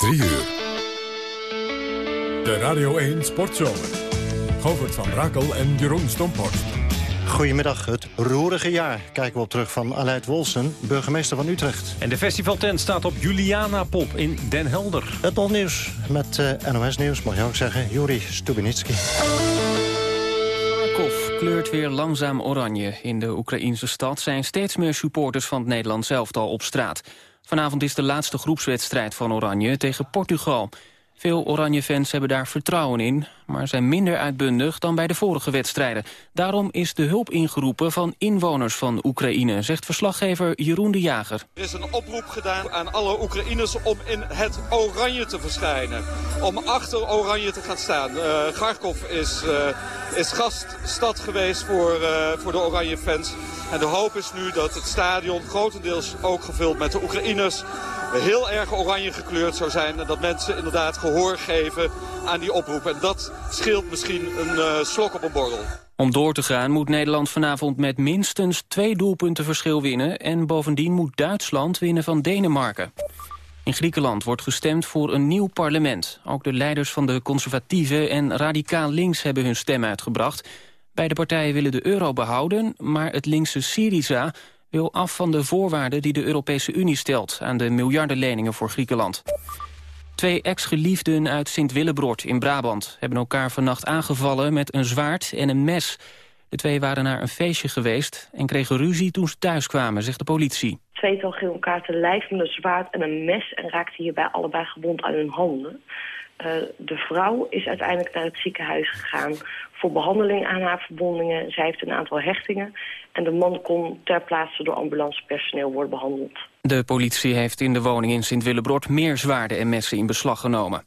3 uur. De Radio 1 Sportzomer. Govert van Brakel en Jeroen Stomphorst. Goedemiddag, het roerige jaar. Kijken we op terug van Aleid Wolsen, burgemeester van Utrecht. En de festivaltent staat op Juliana Pop in Den Helder. Het nieuws met uh, NOS Nieuws, mag je ook zeggen, Juri Stubinitsky. Kharkov kleurt weer langzaam oranje. In de Oekraïnse stad zijn steeds meer supporters van het Nederlands elftal op straat. Vanavond is de laatste groepswedstrijd van Oranje tegen Portugal. Veel Oranje-fans hebben daar vertrouwen in, maar zijn minder uitbundig dan bij de vorige wedstrijden. Daarom is de hulp ingeroepen van inwoners van Oekraïne, zegt verslaggever Jeroen de Jager. Er is een oproep gedaan aan alle Oekraïners om in het oranje te verschijnen. Om achter oranje te gaan staan. Uh, Kharkov is, uh, is gaststad geweest voor, uh, voor de oranje fans. En de hoop is nu dat het stadion grotendeels ook gevuld met de Oekraïners heel erg oranje gekleurd zou zijn. En dat mensen inderdaad gehoor geven aan die oproep. En dat scheelt misschien een uh, slok op een borrel. Om door te gaan moet Nederland vanavond met minstens twee doelpunten verschil winnen. En bovendien moet Duitsland winnen van Denemarken. In Griekenland wordt gestemd voor een nieuw parlement. Ook de leiders van de conservatieve en radicaal links hebben hun stem uitgebracht. Beide partijen willen de euro behouden, maar het linkse Syriza wil af van de voorwaarden die de Europese Unie stelt... aan de miljardenleningen voor Griekenland. Twee ex-geliefden uit Sint-Willebrod in Brabant... hebben elkaar vannacht aangevallen met een zwaard en een mes. De twee waren naar een feestje geweest en kregen ruzie toen ze thuis kwamen, zegt de politie. Tweetal gingen elkaar te lijf met een zwaard en een mes... en raakten hierbij allebei gewond aan hun handen. Uh, de vrouw is uiteindelijk naar het ziekenhuis gegaan voor behandeling aan haar verwondingen. Zij heeft een aantal hechtingen. En de man kon ter plaatse door ambulancepersoneel worden behandeld. De politie heeft in de woning in Sint-Willebrod meer zwaarden en messen in beslag genomen.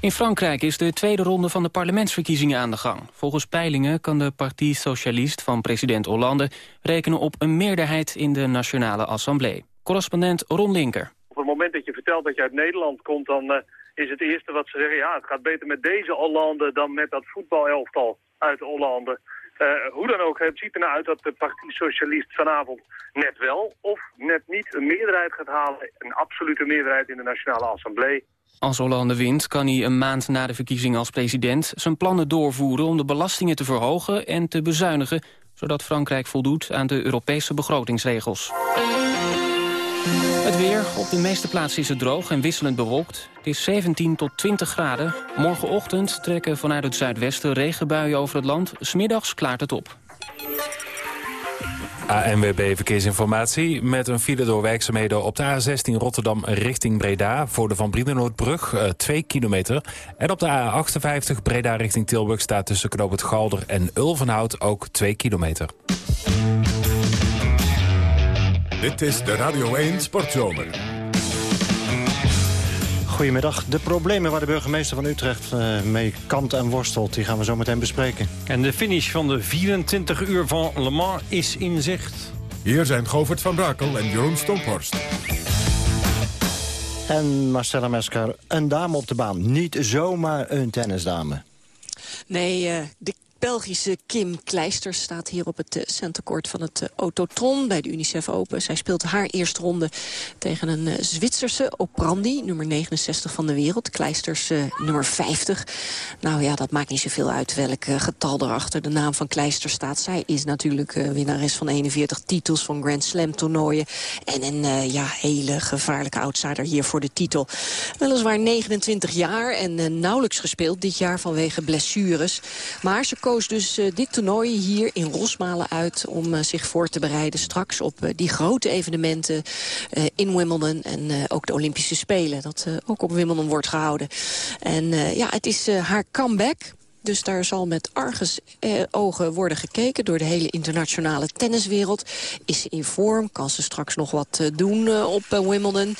In Frankrijk is de tweede ronde van de parlementsverkiezingen aan de gang. Volgens peilingen kan de Parti Socialiste van president Hollande... rekenen op een meerderheid in de Nationale Assemblée. Correspondent Ron Linker. Op het moment dat je vertelt dat je uit Nederland komt... dan uh, is het eerste wat ze zeggen... ja, het gaat beter met deze Hollande dan met dat voetbalelftal uit Hollande... Uh, hoe dan ook, het ziet ernaar uit dat de Partij Socialist vanavond net wel of net niet een meerderheid gaat halen. Een absolute meerderheid in de Nationale Assemblée. Als Hollande wint kan hij een maand na de verkiezing als president zijn plannen doorvoeren om de belastingen te verhogen en te bezuinigen, zodat Frankrijk voldoet aan de Europese begrotingsregels. Het weer. Op de meeste plaatsen is het droog en wisselend bewolkt. Het is 17 tot 20 graden. Morgenochtend trekken vanuit het zuidwesten regenbuien over het land. Smiddags klaart het op. ANWB Verkeersinformatie met een file door werkzaamheden op de A16 Rotterdam richting Breda... voor de Van Brienenoordbrug, 2 uh, kilometer. En op de A58 Breda richting Tilburg staat tussen Knoop het Galder en Ulvenhout ook 2 kilometer. Dit is de Radio 1 Sportzomer. Goedemiddag. De problemen waar de burgemeester van Utrecht uh, mee kampt en worstelt... die gaan we zo meteen bespreken. En de finish van de 24 uur van Le Mans is in zicht. Hier zijn Govert van Brakel en Jeroen Stomphorst. En Marcella Mesker, een dame op de baan. Niet zomaar een tennisdame. Nee, uh, de Belgische Kim Kleister staat hier op het uh, centercourt van het uh, Autotron bij de UNICEF Open. Zij speelt haar eerste ronde tegen een uh, Zwitserse Oprandi, nummer 69 van de wereld. Kleisters nummer 50. Nou ja, dat maakt niet zoveel uit welk getal er achter de naam van Kleister staat. Zij is natuurlijk winnares van 41 titels van Grand Slam toernooien. En een ja, hele gevaarlijke outsider hier voor de titel. Weliswaar 29 jaar en nauwelijks gespeeld dit jaar vanwege blessures. Maar ze koos dus uh, dit toernooi hier in Rosmalen uit... om uh, zich voor te bereiden straks op uh, die grote evenementen in Wimbledon... en ook de Olympische Spelen, dat ook op Wimbledon wordt gehouden. En ja, het is haar comeback dus daar zal met argus eh, ogen worden gekeken door de hele internationale tenniswereld. Is ze in vorm? Kan ze straks nog wat uh, doen uh, op Wimbledon?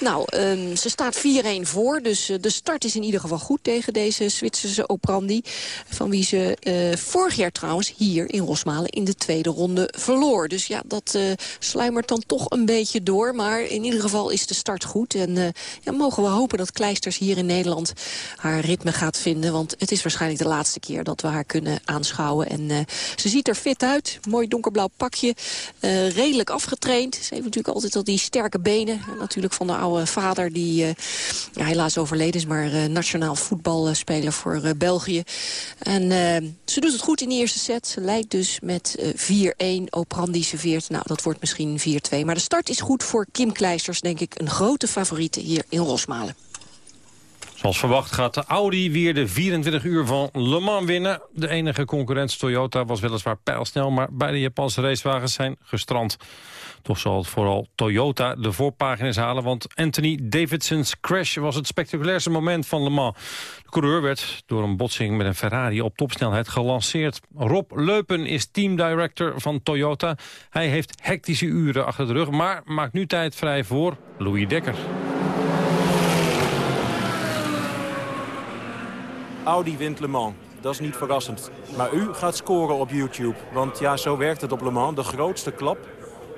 Nou, um, ze staat 4-1 voor, dus de start is in ieder geval goed tegen deze Zwitserse Oprandi. Van wie ze vorig jaar trouwens hier in Rosmalen in de tweede ronde verloor. Dus ja, dat sluimert dan toch een beetje door. Maar in ieder geval is de start goed. En ja, mogen we hopen dat Kleisters hier in Nederland haar ritme gaat vinden. Want het is waarschijnlijk de laatste keer dat we haar kunnen aanschouwen. En uh, ze ziet er fit uit. Mooi donkerblauw pakje. Uh, redelijk afgetraind. Ze heeft natuurlijk altijd al die sterke benen. En natuurlijk van de oude vader die ja, helaas overleden is, maar nationaal voetbalspeler voor België. En ze doet het goed in de eerste set. Ze leidt dus met 4-1. Oprandi serveert. Nou, dat wordt misschien 4-2. Maar de start is goed voor Kim Kleisters, denk ik. Een grote favoriete hier in Rosmalen. Zoals verwacht gaat de Audi weer de 24 uur van Le Mans winnen. De enige concurrent Toyota was weliswaar pijlsnel... maar beide Japanse racewagens zijn gestrand. Toch zal het vooral Toyota de voorpagina's halen... want Anthony Davidson's crash was het spectaculairste moment van Le Mans. De coureur werd door een botsing met een Ferrari op topsnelheid gelanceerd. Rob Leupen is teamdirector van Toyota. Hij heeft hectische uren achter de rug... maar maakt nu tijd vrij voor Louis Dekker. Audi wint Le Mans. Dat is niet verrassend. Maar u gaat scoren op YouTube. Want ja, zo werkt het op Le Mans. De grootste klap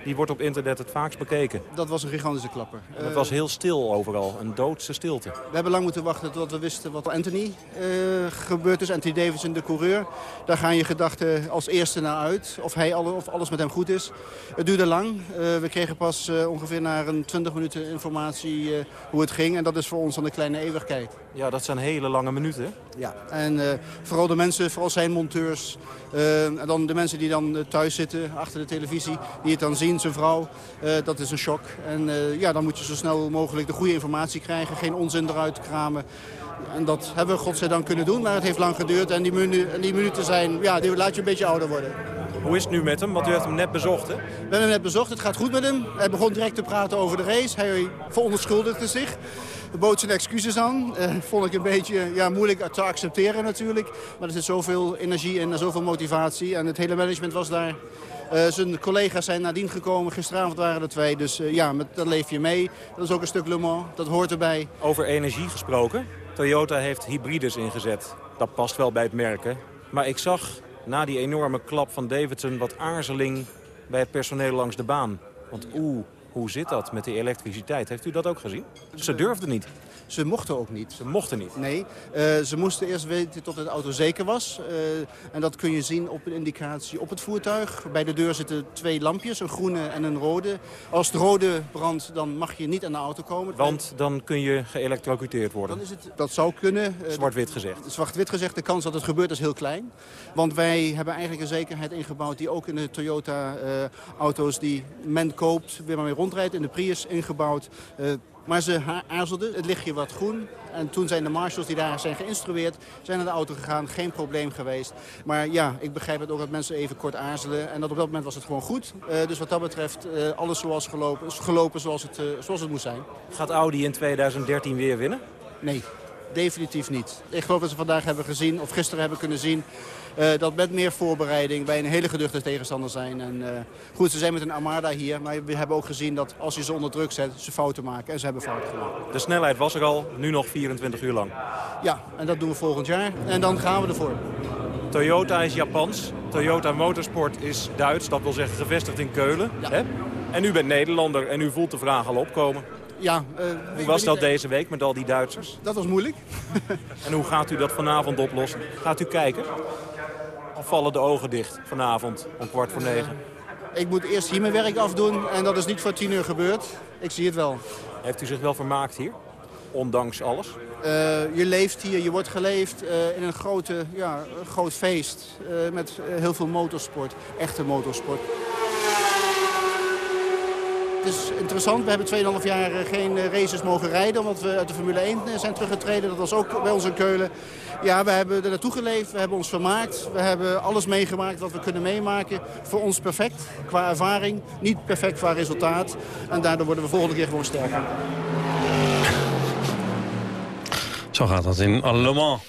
die wordt op internet het vaakst bekeken. Dat was een gigantische klapper. het was heel stil overal, een doodse stilte. We hebben lang moeten wachten tot we wisten wat Anthony uh, gebeurd is. Anthony Davidson, de coureur. Daar gaan je gedachten als eerste naar uit. Of, hij, of alles met hem goed is. Het duurde lang. Uh, we kregen pas uh, ongeveer na een 20 minuten informatie hoe het ging. En dat is voor ons dan een kleine eeuwigheid. Ja, dat zijn hele lange minuten. Ja, en vooral de mensen, vooral zijn monteurs... en dan de mensen die dan thuis zitten achter de televisie, die het dan zien zijn vrouw. Dat is een shock. En ja, dan moet je zo snel mogelijk de goede informatie krijgen. Geen onzin eruit kramen. En dat hebben we godzijdank kunnen doen, maar het heeft lang geduurd. En die, minu en die minuten zijn, ja, die laat je een beetje ouder worden. Hoe is het nu met hem? Want u heeft hem net bezocht, hè? We hebben hem net bezocht. Het gaat goed met hem. Hij begon direct te praten over de race. Hij verontschuldigde zich. Bood zijn excuses aan. Uh, vond ik een beetje ja, moeilijk te accepteren natuurlijk. Maar er zit zoveel energie in en zoveel motivatie. En het hele management was daar uh, zijn collega's zijn nadien gekomen. Gisteravond waren er twee. Dus uh, ja, met, dat leef je mee. Dat is ook een stuk Le Mans. Dat hoort erbij. Over energie gesproken. Toyota heeft hybrides ingezet. Dat past wel bij het merken. Maar ik zag na die enorme klap van Davidson wat aarzeling bij het personeel langs de baan. Want oeh, hoe zit dat met die elektriciteit? Heeft u dat ook gezien? Ze durfden niet. Ze mochten ook niet. Ze mochten niet? Nee. Uh, ze moesten eerst weten tot de auto zeker was. Uh, en dat kun je zien op een indicatie op het voertuig. Bij de deur zitten twee lampjes, een groene en een rode. Als de rode brandt, dan mag je niet aan de auto komen. Want dan kun je geëlectrocuteerd worden? Dan is het, dat zou kunnen. Uh, Zwart-wit gezegd? Zwart-wit gezegd. De kans dat het gebeurt is heel klein. Want wij hebben eigenlijk een zekerheid ingebouwd... die ook in de Toyota-auto's die men koopt... weer maar mee rondrijdt. In de Prius ingebouwd... Maar ze aarzelden, het lichtje wat groen. En toen zijn de marshals die daar zijn geïnstrueerd, zijn naar de auto gegaan. Geen probleem geweest. Maar ja, ik begrijp het ook dat mensen even kort aarzelen. En dat op dat moment was het gewoon goed. Uh, dus wat dat betreft, uh, alles zoals gelopen, gelopen zoals het, uh, zoals het moest zijn. Gaat Audi in 2013 weer winnen? Nee, definitief niet. Ik geloof dat ze vandaag hebben gezien, of gisteren hebben kunnen zien... Uh, dat met meer voorbereiding bij een hele geduchte tegenstander zijn. En, uh, goed, ze zijn met een Armada hier, maar we hebben ook gezien dat als je ze onder druk zet, ze fouten maken. En ze hebben fouten gemaakt. De snelheid was er al, nu nog 24 uur lang. Ja, en dat doen we volgend jaar. En dan gaan we ervoor. Toyota is Japans, Toyota Motorsport is Duits, dat wil zeggen gevestigd in Keulen. Ja. Hè? En u bent Nederlander en u voelt de vraag al opkomen. Ja, uh, hoe was dat deze week met al die Duitsers? Dat was moeilijk. en hoe gaat u dat vanavond oplossen? Gaat u kijken? Of vallen de ogen dicht vanavond om kwart voor negen? Ik moet eerst hier mijn werk afdoen en dat is niet voor tien uur gebeurd. Ik zie het wel. Heeft u zich wel vermaakt hier? Ondanks alles? Uh, je leeft hier, je wordt geleefd uh, in een grote, ja, groot feest. Uh, met heel veel motorsport, echte motorsport. Het is interessant. We hebben 2,5 jaar geen races mogen rijden... omdat we uit de Formule 1 zijn teruggetreden. Dat was ook bij ons in Keulen. Ja, we hebben er naartoe geleefd. We hebben ons vermaakt. We hebben alles meegemaakt wat we kunnen meemaken. Voor ons perfect qua ervaring. Niet perfect qua resultaat. En daardoor worden we volgende keer gewoon sterker. Zo gaat dat in allemaal.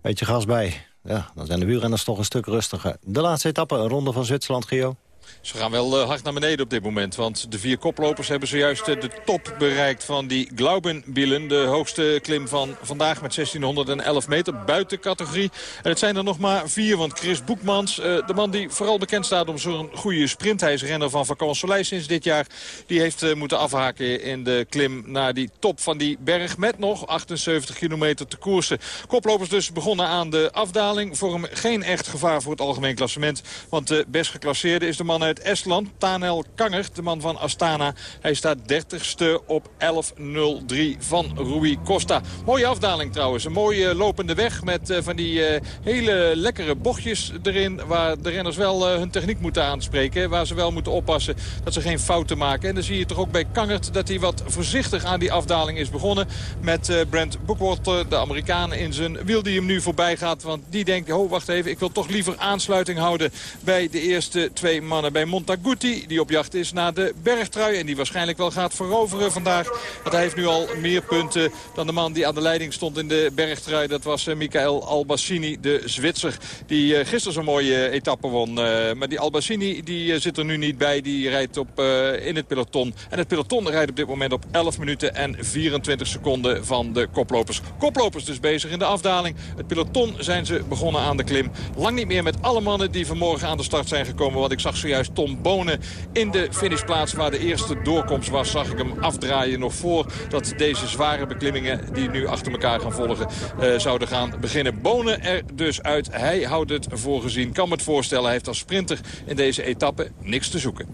Beetje gas bij. Ja, dan zijn de wielrenners toch een stuk rustiger. De laatste etappe, een ronde van Zwitserland, Gio. Ze gaan wel eh, hard naar beneden op dit moment. Want de vier koplopers hebben zojuist eh, de top bereikt van die Glaubenbielen. De hoogste klim van vandaag met 1611 meter buiten categorie. En het zijn er nog maar vier. Want Chris Boekmans, eh, de man die vooral bekend staat om zo'n goede sprint. Hij is renner van Soleil sinds dit jaar. Die heeft moeten afhaken in de klim naar die top van die berg. Met nog 78 kilometer te koersen. Koplopers dus begonnen aan de afdaling. Voor hem geen echt gevaar voor het algemeen klassement. Want de best geclasseerde is de man man uit Estland, Tanel Kanger, de man van Astana. Hij staat 30ste op 11.03 van Rui Costa. Mooie afdaling trouwens. Een mooie lopende weg met van die hele lekkere bochtjes erin... waar de renners wel hun techniek moeten aanspreken. Waar ze wel moeten oppassen dat ze geen fouten maken. En dan zie je toch ook bij Kangert dat hij wat voorzichtig aan die afdaling is begonnen. Met Brent Bookwater, de Amerikaan, in zijn wiel die hem nu voorbij gaat. Want die denkt, oh wacht even, ik wil toch liever aansluiting houden bij de eerste twee mannen. Bij Montaguti, die op jacht is naar de bergtrui. En die waarschijnlijk wel gaat veroveren vandaag. Want hij heeft nu al meer punten dan de man die aan de leiding stond in de bergtrui. Dat was uh, Michael Albassini, de Zwitser. Die uh, gisteren zo'n mooie etappe won. Maar die Albassini die, zit er nu niet bij. Die rijdt op, in het peloton. En het peloton rijdt op dit moment op 11 minuten en 24 seconden van de koplopers. Koplopers dus bezig in de afdaling. Het peloton zijn ze begonnen aan de klim. Lang niet meer met alle mannen die vanmorgen aan de start zijn gekomen. Want ik zag zojuist Tom Bonen in de finishplaats waar de eerste doorkomst was. Zag ik hem afdraaien nog voor dat deze zware beklimmingen die nu achter elkaar gaan volgen uh, zouden gaan beginnen. Bonen er dus uit. Hij houdt het voor gezien. Kan me het voorstellen. Hij heeft als sprinter in deze etappe niks te zoeken.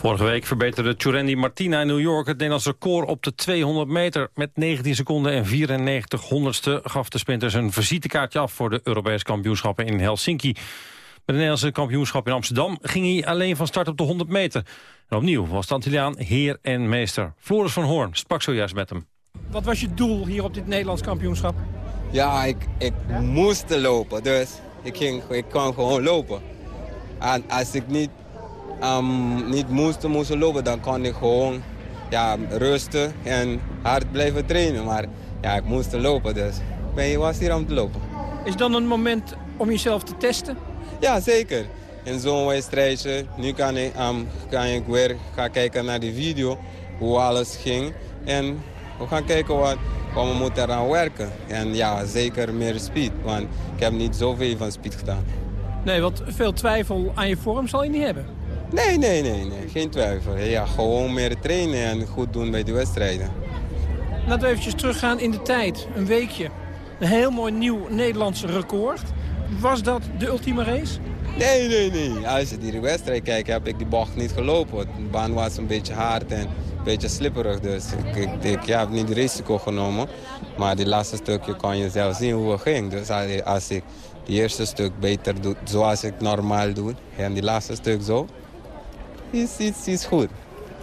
Vorige week verbeterde Churendi Martina in New York het Nederlands record op de 200 meter. Met 19 seconden en 94 honderdste gaf de sprinter zijn visitekaartje af voor de Europese kampioenschappen in Helsinki. Met het Nederlandse kampioenschap in Amsterdam ging hij alleen van start op de 100 meter. En opnieuw was de Antilliaan heer en meester. Floris van Hoorn sprak zojuist met hem. Wat was je doel hier op dit Nederlands kampioenschap? Ja, ik, ik moest lopen, dus ik, ging, ik kon gewoon lopen. En als ik niet um, niet moest, moest lopen, dan kon ik gewoon ja, rusten en hard blijven trainen. Maar ja, ik moest lopen, dus ik was hier om te lopen. Is dan een moment om jezelf te testen? Ja, zeker. In zo'n wedstrijdje, nu kan ik, um, kan ik weer gaan kijken naar die video, hoe alles ging. En we gaan kijken wat, wat we moeten eraan werken. En ja, zeker meer speed, want ik heb niet zoveel van speed gedaan. Nee, want veel twijfel aan je vorm zal je niet hebben. Nee, nee, nee, nee. geen twijfel. Ja, gewoon meer trainen en goed doen bij de wedstrijden. Laten we eventjes teruggaan in de tijd. Een weekje. Een heel mooi nieuw Nederlands record. Was dat de ultieme race? Nee, nee, nee. Als je die wedstrijd kijkt, heb ik die bocht niet gelopen. De baan was een beetje hard en een beetje slipperig. Dus ik, ik, ik heb niet risico genomen. Maar die laatste stukje kon je zelf zien hoe het ging. Dus als ik het eerste stuk beter doe zoals ik normaal doe... en die laatste stuk zo, is, is, is goed.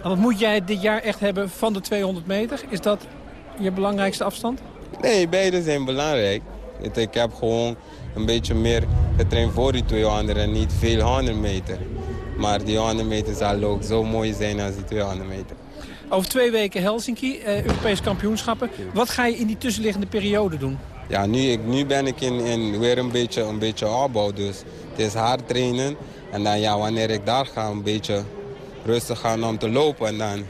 En wat moet jij dit jaar echt hebben van de 200 meter? Is dat je belangrijkste afstand? Nee, beide zijn belangrijk. Ik heb gewoon een beetje meer getraind voor die 200 en niet veel 100 meter. Maar die 100 meter zal ook zo mooi zijn als die 200 meter. Over twee weken Helsinki, eh, Europese kampioenschappen. Wat ga je in die tussenliggende periode doen? Ja, nu, ik, nu ben ik in, in weer een beetje, een beetje opbouw. Dus het is hard trainen. En dan ja, wanneer ik daar ga, een beetje rustig gaan om te lopen. En dan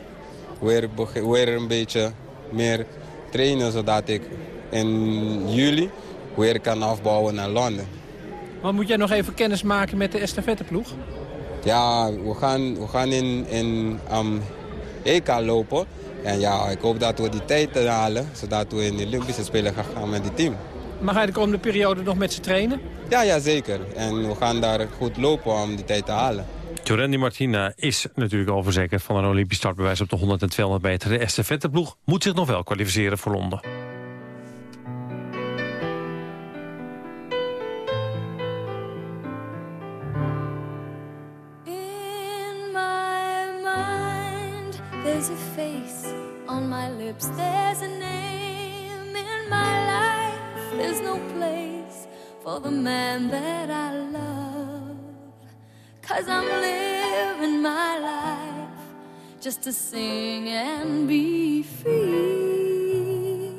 weer, weer een beetje meer trainen, zodat ik in juli weer kan afbouwen naar Londen. Maar moet jij nog even kennis maken met de estafetteploeg? Ja, we gaan, we gaan in, in um, EK lopen. En ja, ik hoop dat we die tijd halen, zodat we in de Olympische Spelen gaan gaan met die team. Maar ga je de komende periode nog met ze trainen? Ja, ja, zeker. En we gaan daar goed lopen om die tijd te halen. Jorendi Martina is natuurlijk al verzekerd van een Olympisch startbewijs op de 100 en 200 meter. De estafetteploeg moet zich nog wel kwalificeren voor Londen. The man that I love. Cause I'm living my life just to sing and be free.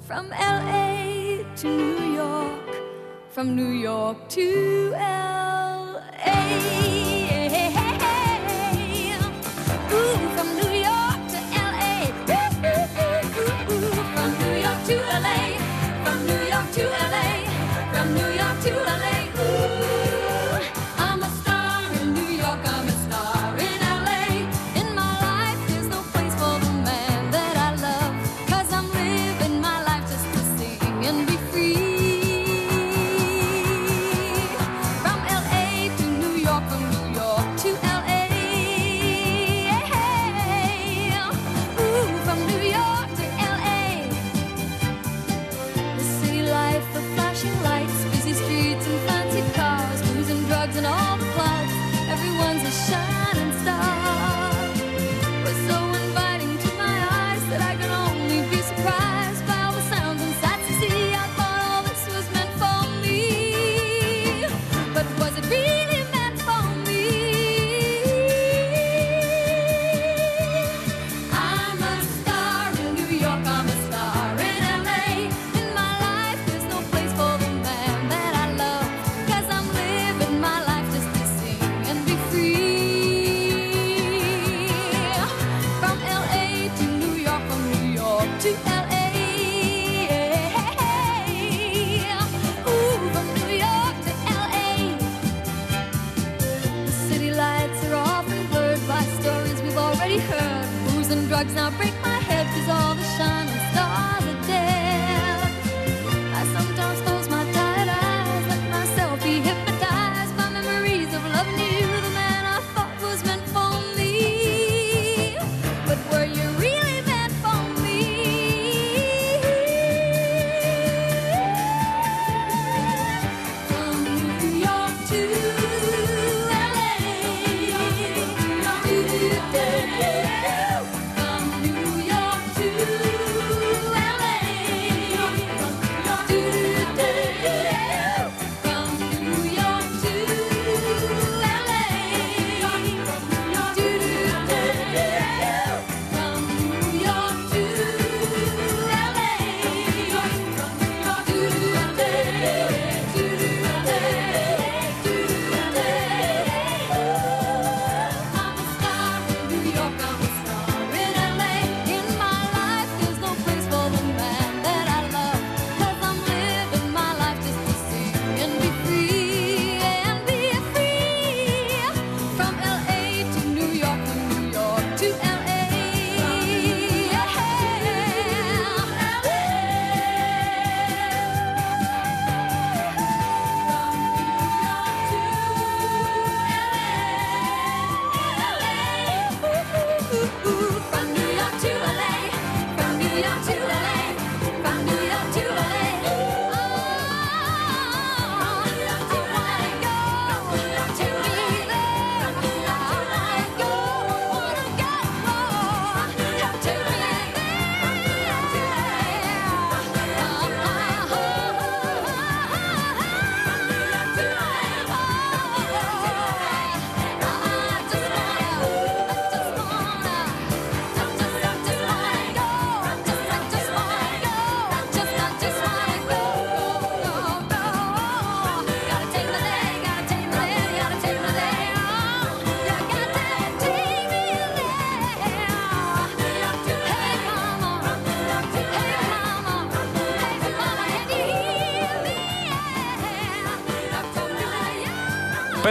From LA to New York, from New York to LA.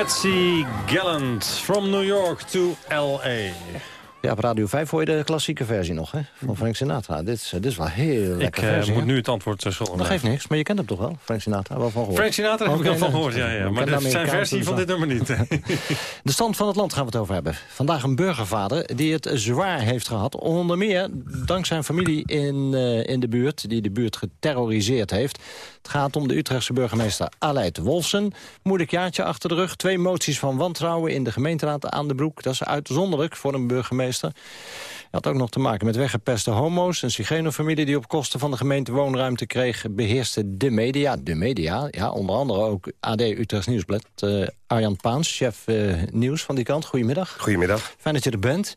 Patsy Gallant, from New York to L.A. Ja, op Radio 5 hoor je de klassieke versie nog, hè? Van Frank Sinatra. Dit is, dit is wel heel Ik lekker eh, versie, moet hè? nu het antwoord uh, schuldig Dat geeft niks, maar je kent hem toch wel? Frank Sinatra, wel van gehoord. Frank Sinatra heb ik wel van gehoord, ja, ja. ik Maar de, zijn versie van dit nummer niet. De stand van het land gaan we het over hebben. Vandaag een burgervader die het zwaar heeft gehad. Onder meer dankzij een familie in, eh, in de buurt die de buurt geterroriseerd heeft. Het gaat om de Utrechtse burgemeester Aleid Wolfsen. Moeilijk jaartje achter de rug. Twee moties van wantrouwen in de gemeenteraad aan de broek. Dat is uitzonderlijk voor een burgemeester. Had ook nog te maken met weggepeste homo's. Een Sigeno-familie die op kosten van de gemeente woonruimte kreeg... beheerste de media. De media, ja, onder andere ook AD Utrechts Nieuwsblad. Eh, Arjan Paans, chef eh, nieuws van die kant. Goedemiddag. Goedemiddag. Fijn dat je er bent.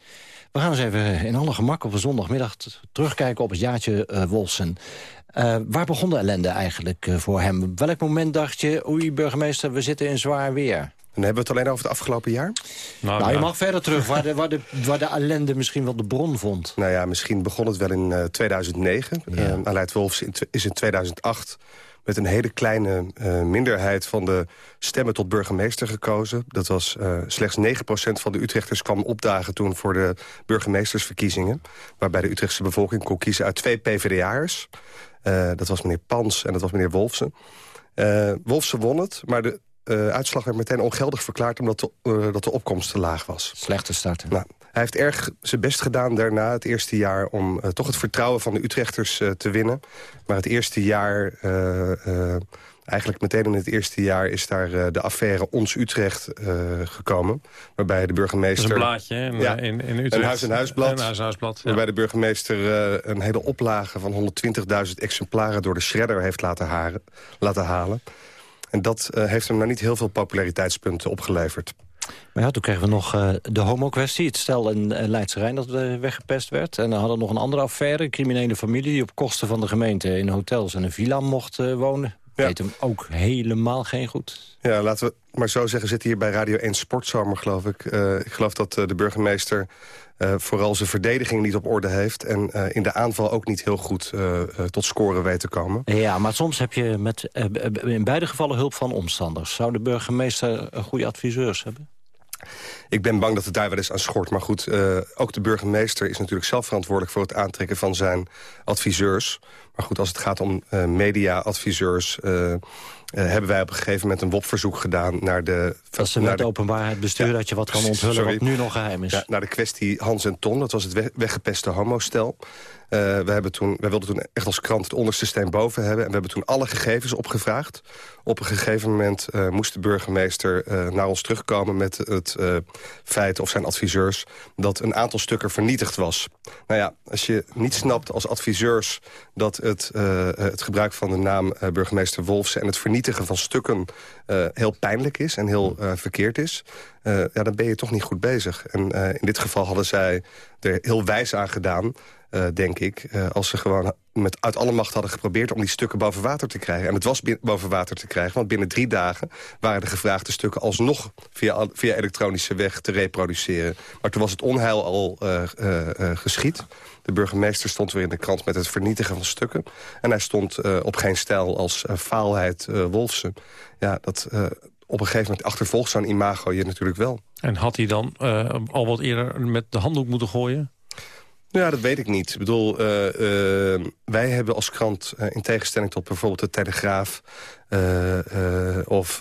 We gaan eens even in alle gemak op een zondagmiddag... terugkijken op het jaartje eh, Wolfsen. Eh, waar begon de ellende eigenlijk eh, voor hem? Op welk moment dacht je... oei, burgemeester, we zitten in zwaar weer? Dan hebben we het alleen over het afgelopen jaar? Nou, je mag verder terug, waar de, waar, de, waar de ellende misschien wel de bron vond. Nou ja, misschien begon het wel in eh, 2009. Ja. Eh, Aleid Wolfs in is in 2008 met een hele kleine eh, minderheid van de stemmen tot burgemeester gekozen. Dat was eh, slechts 9% van de Utrechters kwam opdagen toen voor de burgemeestersverkiezingen. Waarbij de Utrechtse bevolking kon kiezen uit twee PvdA'ers. Eh dat was meneer Pans en dat was meneer Wolfsen. Wolfsen won het, maar de eh, uitslag werd meteen ongeldig verklaard... omdat de, eh, dat de opkomst te laag was. Slechte start. Nou, hij heeft erg zijn best gedaan daarna, het eerste jaar... om eh, toch het vertrouwen van de Utrechters eh, te winnen. Maar het eerste jaar... eh, eh, Eigenlijk meteen in het eerste jaar is daar eh, de affaire Ons Utrecht eh, gekomen. Waarbij de burgemeester... Dat is een blaadje hè, in, Ja, in, in Utrecht. Een huis-en-huisblad. Een huis-en-huisblad, ja. Waarbij de burgemeester eh, een hele oplage van 120.000 exemplaren... door de shredder heeft laten, haren, laten halen. En dat eh, heeft hem nou niet heel veel populariteitspunten opgeleverd. Maar ja, toen kregen we nog uh, de homo-kwestie. Het stel in uh, Leidse Rijn dat weggepest werd. En dan hadden we nog een andere affaire. Een criminele familie die op kosten van de gemeente... in hotels en een villa mocht wonen. Ja. Weet hem ook helemaal geen goed. Ja, laten we maar zo zeggen, zitten hier bij Radio 1 Sportzomer, geloof ik. ik geloof dat de burgemeester vooral zijn verdediging niet op orde heeft... en in de aanval ook niet heel goed tot scoren weet te komen. Ja, maar soms heb je met, in beide gevallen hulp van omstanders. Zou de burgemeester goede adviseurs hebben? Ik ben bang dat het daar wel eens aan schort. Maar goed, uh, ook de burgemeester is natuurlijk zelf verantwoordelijk... voor het aantrekken van zijn adviseurs. Maar goed, als het gaat om uh, media-adviseurs... Uh, hebben wij op een gegeven moment een WOP-verzoek gedaan naar de... Dat is met de openbaarheid bestuur dat je wat kan onthullen sorry. wat nu nog geheim is. Ja, naar de kwestie Hans en Ton, dat was het weggepeste homostel. Uh, we hebben toen, wij wilden toen echt als krant het onderste steen boven hebben. En we hebben toen alle gegevens opgevraagd. Op een gegeven moment uh, moest de burgemeester uh, naar ons terugkomen... met het feit, of zijn adviseurs, dat een aantal stukken vernietigd was. Nou ja, als je niet snapt als adviseurs... dat het, het gebruik van de naam burgemeester Wolfsen... en het vernietigen van stukken heel pijnlijk is en heel verkeerd is... ja, dan ben je toch niet goed bezig. En in dit geval hadden zij er heel wijs aan gedaan... Uh, denk ik. Uh, als ze gewoon met uit alle macht hadden geprobeerd om die stukken boven water te krijgen. En het was boven water te krijgen, want binnen drie dagen... waren de gevraagde stukken alsnog via, via elektronische weg te reproduceren. Maar toen was het onheil al uh, geschied. De burgemeester stond weer in de krant met het vernietigen van stukken. En hij stond op geen stijl als faalheid Wolfsen. Ja, dat op een gegeven moment achtervolgt zo'n imago je natuurlijk wel. En had hij dan al wat eerder met de handdoek moeten gooien? Ja, dat weet ik niet. Ik bedoel, uh, uh, wij hebben als krant, uh, in tegenstelling tot bijvoorbeeld de Telegraaf... of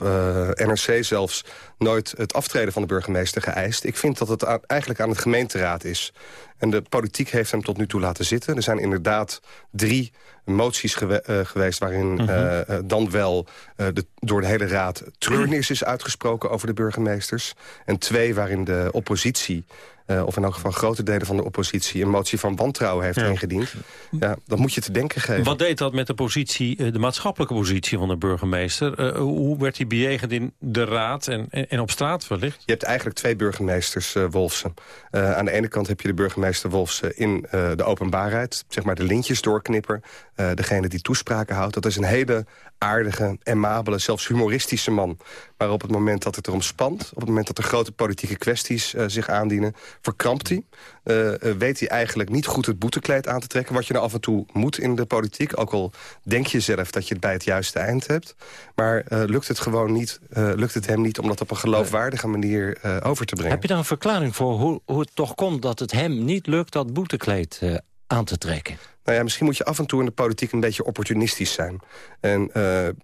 NRC zelfs, nooit het aftreden van de burgemeester geëist. Ik vind dat het aan, eigenlijk aan het gemeenteraad is. En de politiek heeft hem tot nu toe laten zitten. Er zijn inderdaad drie moties gewe geweest... waarin mm -hmm. dan wel de, door de hele raad treurnis is uitgesproken over de burgemeesters. En twee waarin de oppositie of in elk geval grote delen van de oppositie... een motie van wantrouwen heeft ja. ingediend. Ja, dat moet je te denken geven. Wat deed dat met de positie, de maatschappelijke positie van de Uh, hoe werd hij bejegend in de raad en, en, op straat wellicht? Je hebt eigenlijk twee burgemeesters, Wolfsen. aan de ene kant heb je de burgemeester Wolfsen in de openbaarheid. Zeg maar de lintjes doorknipper. degene die toespraken houdt. Dat is een hele aardige, amabele, zelfs humoristische man. Maar op het moment dat het erom spant... op het moment dat er grote politieke kwesties uh, zich aandienen... verkrampt hij. Uh, weet hij eigenlijk niet goed het boetekleed aan te trekken... wat je nou af en toe moet in de politiek. Ook al denk je zelf dat je het bij het juiste eind hebt. Maar lukt het gewoon niet, lukt het hem niet... om dat op een geloofwaardige manier over te brengen. Heb je daar een verklaring voor hoe, hoe het toch komt... dat het hem niet lukt dat boetekleed aan te trekken? Nou ja, misschien moet je af en toe in de politiek een beetje opportunistisch zijn. En uh,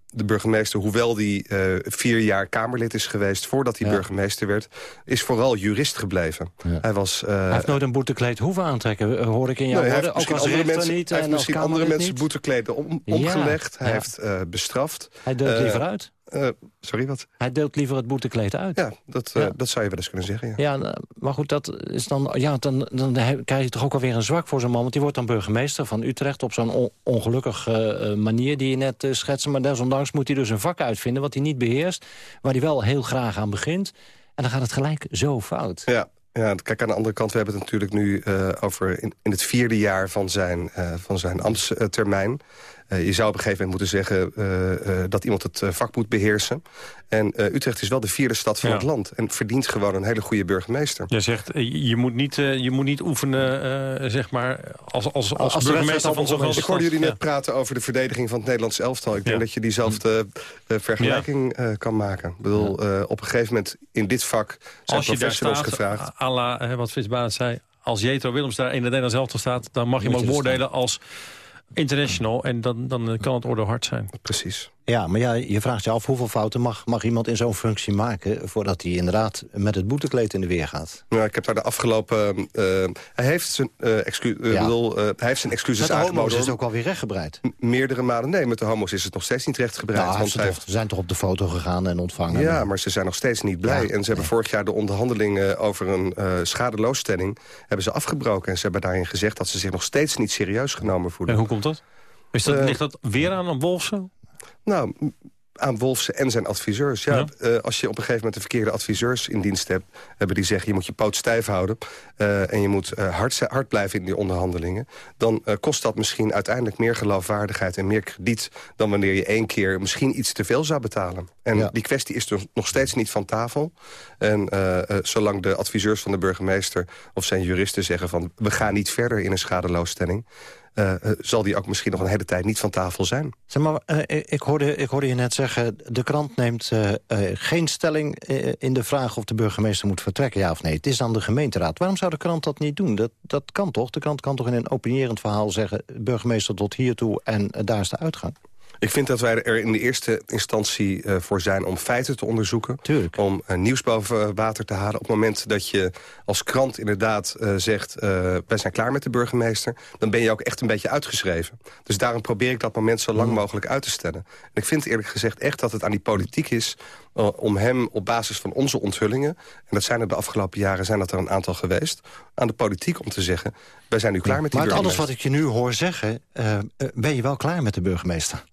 de burgemeester, hoewel die uh, vier jaar Kamerlid is geweest... voordat hij ja. burgemeester werd, is vooral jurist gebleven. Ja. Hij, was, uh, hij heeft nooit een boetekleed hoeven aantrekken, hoor ik in jouw nee, woorden. Ook als andere mensen, niet Hij heeft misschien andere mensen boetekleden om, omgelegd. Hij heeft bestraft. Hij deelt liever uit. Uh, sorry, wat? Hij deelt liever het boetekleed uit. Ja, dat, uh, ja. dat zou je wel eens kunnen zeggen. Ja, ja maar goed, dat is dan, ja, dan, dan krijg je toch ook alweer een zwak voor zo'n man. Want die wordt dan burgemeester van Utrecht op zo'n on ongelukkige uh, manier die je net schetste. Maar desondanks moet hij dus een vak uitvinden wat hij niet beheerst. Waar hij wel heel graag aan begint. En dan gaat het gelijk zo fout. Ja, ja, kijk, aan de andere kant, we hebben het natuurlijk nu uh, over in, in, het vierde jaar van zijn, uh, van zijn ambtstermijn. Uh, je zou op een gegeven moment moeten zeggen uh, uh, dat iemand het vak moet beheersen. En Utrecht is wel de vierde stad van ja. het land. En verdient gewoon een hele goede burgemeester. Je zegt, je moet niet, je moet niet oefenen, zeg maar, als, als, als, als burgemeester van zo'n Ik hoorde jullie net praten over de verdediging van het Nederlands elftal. Ik denk ja. dat je diezelfde vergelijking kan maken. Ik bedoel, op een gegeven moment in dit vak zijn als je professionals staat, gevraagd. À la, wat Frits Baas zei, als Jetro Willems daar in het Nederlands elftal staat... dan mag je hem ook beoordelen als international. En dan, dan kan het orde hard zijn. Precies. Ja, maar ja, je vraagt je af hoeveel fouten mag, mag iemand in zo'n functie maken... voordat hij inderdaad met het boetekleed in de weer gaat? Nou, ik heb daar de afgelopen... Uh, hij, heeft zijn, uh, excu ja. bedoel, uh, hij heeft zijn excuses met de aangeboden. homo's is het ook alweer rechtgebreid. Meerdere malen. Nee, met de homo's is het nog steeds niet rechtgebreid. Nou, want ze, heeft... zijn toch op de foto gegaan en ontvangen? Ja, maar ze zijn nog steeds niet blij. Ja, en ze hebben vorig jaar de onderhandelingen over een schadeloosstelling... hebben ze afgebroken. En ze hebben daarin gezegd dat ze zich nog steeds niet serieus genomen voelen. En hoe komt dat? Is dat, ligt dat weer aan een Wolfsen? Nou, aan Wolfsen en zijn adviseurs. Ja, eh, als je op een gegeven moment de verkeerde adviseurs in dienst hebt... hebben die zeggen je moet je poot stijf houden... Uh, en je moet uh, hard, hard, blijven in die onderhandelingen... dan kost dat misschien uiteindelijk meer geloofwaardigheid en meer krediet... dan wanneer je één keer misschien iets te veel zou betalen. En ja. die kwestie is dus nog steeds niet van tafel. En zolang de adviseurs van de burgemeester of zijn juristen zeggen van... we gaan niet verder in een schadeloosstelling... Uh, zal die ook misschien nog een hele tijd niet van tafel zijn. Zeg maar, uh, ik, hoorde, ik hoorde je net zeggen... de krant neemt geen stelling in de vraag of de burgemeester moet vertrekken, ja of nee. Het is aan de gemeenteraad. Waarom zou de krant dat niet doen? Dat, dat kan toch? De krant kan toch in een opinierend verhaal zeggen... burgemeester tot hiertoe en daar is de uitgang? Ik vind dat wij er in de eerste instantie uh, voor zijn om feiten te onderzoeken. Tuurlijk. Om uh, nieuws boven water te halen. Op het moment dat je als krant inderdaad uh, zegt... wij zijn klaar met de burgemeester... dan ben je ook echt een beetje uitgeschreven. Dus daarom probeer ik dat moment zo lang mogelijk uit te stellen. En ik vind eerlijk gezegd echt dat het aan die politiek is... om hem op basis van onze onthullingen... en dat zijn er de afgelopen jaren zijn dat er een aantal geweest... aan de politiek om te zeggen... wij zijn nu klaar met die maar burgemeester. Maar alles wat ik je nu hoor zeggen... ben je wel klaar met de burgemeester?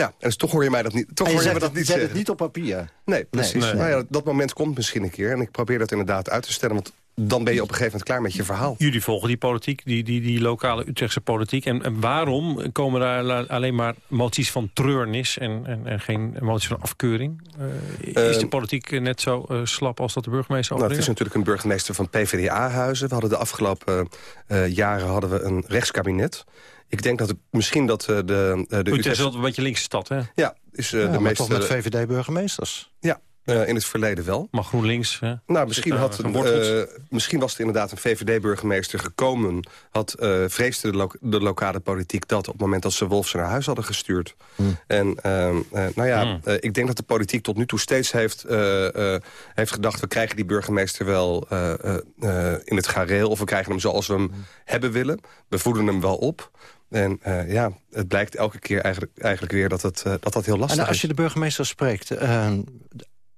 Ja, en dus toch hoor je mij dat niet, toch hoor je je me dat niet zet zeggen. het niet op papier. Nee, precies. Nee. Nou ja, dat moment komt misschien een keer. En ik probeer dat inderdaad uit te stellen. Want dan ben je op een gegeven moment klaar met je verhaal. Jullie volgen die politiek, die, die, die lokale Utrechtse politiek. En, en waarom komen daar alleen maar moties van treurnis... en, en, en geen moties van afkeuring? Uh, is de politiek net zo uh, slap als dat de burgemeester nou, Het is natuurlijk een burgemeester van PvdA-huizen. We hadden de afgelopen uh, jaren hadden we een rechtskabinet... Ik denk dat het misschien dat uh, de... Uh, de Utrecht is wel een beetje linkse stad, hè? Ja, is uh, ja, de maar meeste... toch met VVD-burgemeesters? Ja, uh, in het verleden wel. Maar GroenLinks, hè? Nou, misschien, had, uh, misschien was er inderdaad een VVD-burgemeester gekomen... had uh, vreesde de, lo de, lokale politiek dat op het moment dat ze Wolfsen naar huis hadden gestuurd. Hmm. En nou ja, hmm. ik denk dat de politiek tot nu toe steeds heeft, heeft gedacht... we krijgen die burgemeester wel in het gareel... of we krijgen hem zoals we hem hmm. hebben willen. We voeden hem wel op... En uh, ja, het blijkt elke keer eigenlijk, eigenlijk weer dat, het, uh, dat dat heel lastig is. En als je de burgemeester spreekt... Uh,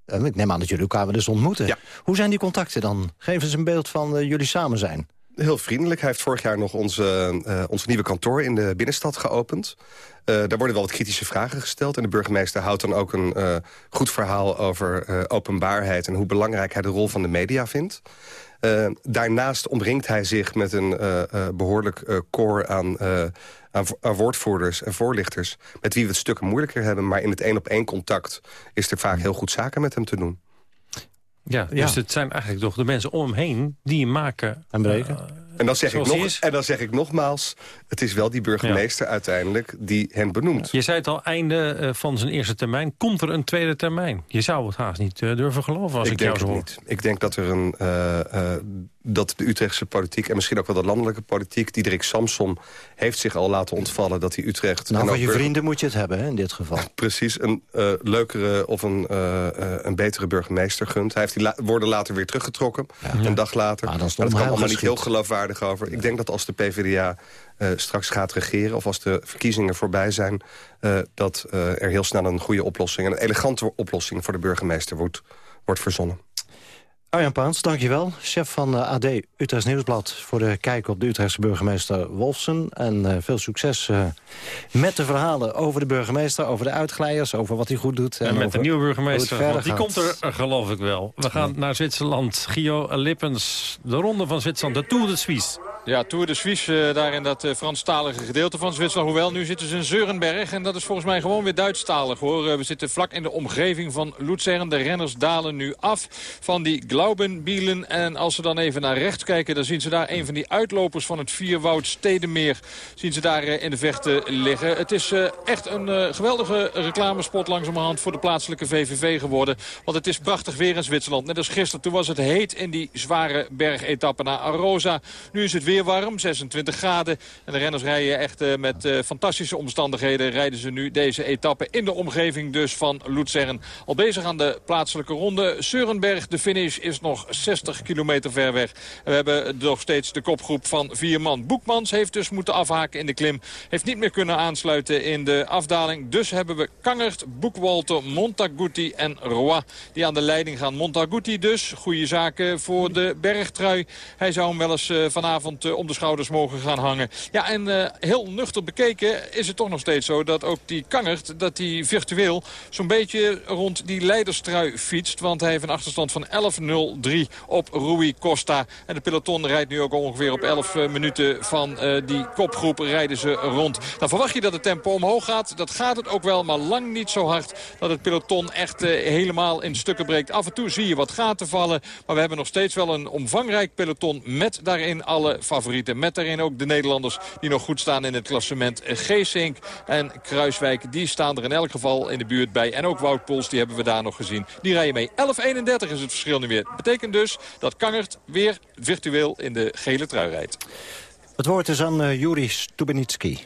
ik neem aan dat jullie elkaar wel eens ontmoeten. Ja. Hoe zijn die contacten dan? Geef eens een beeld van jullie samen zijn. Heel vriendelijk. Hij heeft vorig jaar nog onze, onze nieuwe kantoor in de binnenstad geopend. Daar worden wel wat kritische vragen gesteld. En de burgemeester houdt dan ook een goed verhaal over openbaarheid... en hoe belangrijk hij de rol van de media vindt. Uh, daarnaast omringt hij zich met een uh, uh, behoorlijk koor aan, aan, aan, woordvoerders en voorlichters... met wie we het stukken moeilijker hebben. Maar in het één-op-één contact is er vaak heel goed zaken met hem te doen. Ja, dus ja. het zijn eigenlijk toch de mensen om hem heen die hem maken... En breken. En dan, zeg ik nog, en dan zeg ik nogmaals, het is wel die burgemeester ja. uiteindelijk die hen benoemt. Je zei het al, einde uh, van zijn eerste termijn. Komt er een tweede termijn? Je zou het haast niet uh, durven geloven als ik, ik jou denk zo Niet. Ik denk dat er een... Uh, dat de Utrechtse politiek en misschien ook wel de landelijke politiek... Diederik Samson heeft zich al laten ontvallen dat hij Utrecht... Nou, voor je burger... vrienden moet je het hebben hè, in dit geval. Precies, een uh, leukere of een, uh, een betere burgemeester gunt. Hij heeft die la woorden later weer teruggetrokken, ja. een dag later. Maar, dat maar dat kan allemaal niet heel geloofwaardig over. Ik denk dat als de PvdA uh, straks gaat regeren... of als de verkiezingen voorbij zijn... dat er heel snel een goede oplossing... een elegante oplossing voor de burgemeester wordt, wordt verzonnen. Arjan Paans, dankjewel. Chef van uh, AD Utrechts Nieuwsblad... voor de kijk op de Utrechtse burgemeester Wolfsen. En uh, veel succes uh, met de verhalen over de burgemeester... over de uitglijders, over wat hij goed doet. En, en met de nieuwe burgemeester, want die komt er, geloof ik wel. We gaan naar Zwitserland. Gio Lippens, de ronde van Zwitserland, de Tour de Suisse. Ja, Tour de Suisse, daar in dat Franstalige gedeelte van Zwitserland. Hoewel, nu zitten ze in Zeurenberg en dat is volgens mij gewoon weer Duitsstalig hoor. We zitten vlak in de omgeving van Luzern. De renners dalen nu af van die En als ze dan even naar rechts kijken, dan zien ze daar een van die uitlopers van het Vierwoud Stedenmeer. Zien ze daar in de vechten liggen. Het is echt een geweldige reclamespot langzamerhand voor de plaatselijke VVV geworden. Want het is prachtig weer in Zwitserland. Net als gisteren, toen was het heet in die zware bergetappe naar Arosa. Nu is het weer warm, 26 graden. En de renners rijden echt met fantastische omstandigheden. Rijden ze nu deze etappe in de omgeving dus van Luzern. Al bezig aan de plaatselijke ronde. Seurenberg, de finish, is nog 60 kilometer ver weg. We hebben nog steeds de kopgroep van vier man. Boekmans heeft dus moeten afhaken in de klim. Heeft niet meer kunnen aansluiten in de afdaling. Dus hebben we Kangert, Boekwalter, Montaguti en Roy die aan de leiding gaan. Montaguti dus, goede zaken voor de bergtrui. Hij zou hem wel eens uh, vanavond rond om de schouders mogen gaan hangen. Ja, en heel nuchter bekeken is het toch nog steeds zo dat ook die Kangert... dat die virtueel zo'n beetje rond die leiderstrui fietst. Want hij heeft een achterstand van 11.03 op Rui Costa. En de peloton rijdt nu ook ongeveer op 11 minuten van die kopgroep rijden ze rond. Dan verwacht je dat het tempo omhoog gaat. Dat gaat het ook wel, maar lang niet zo hard dat het peloton echt uh, helemaal in stukken breekt. Af en toe zie je wat gaten vallen. Maar we hebben nog steeds wel een omvangrijk peloton met daarin alle favorieten. Met daarin ook de Nederlanders die nog goed staan in het klassement. Geesink en Kruiswijk, die staan er in elk geval in de buurt bij. En ook Wout Poels, die hebben we daar nog gezien. Die rijden mee. 11.31 is het verschil nu weer. Betekent dus dat Kangert weer virtueel in de gele trui rijdt. Het woord is aan uh, Juri Stubenitski.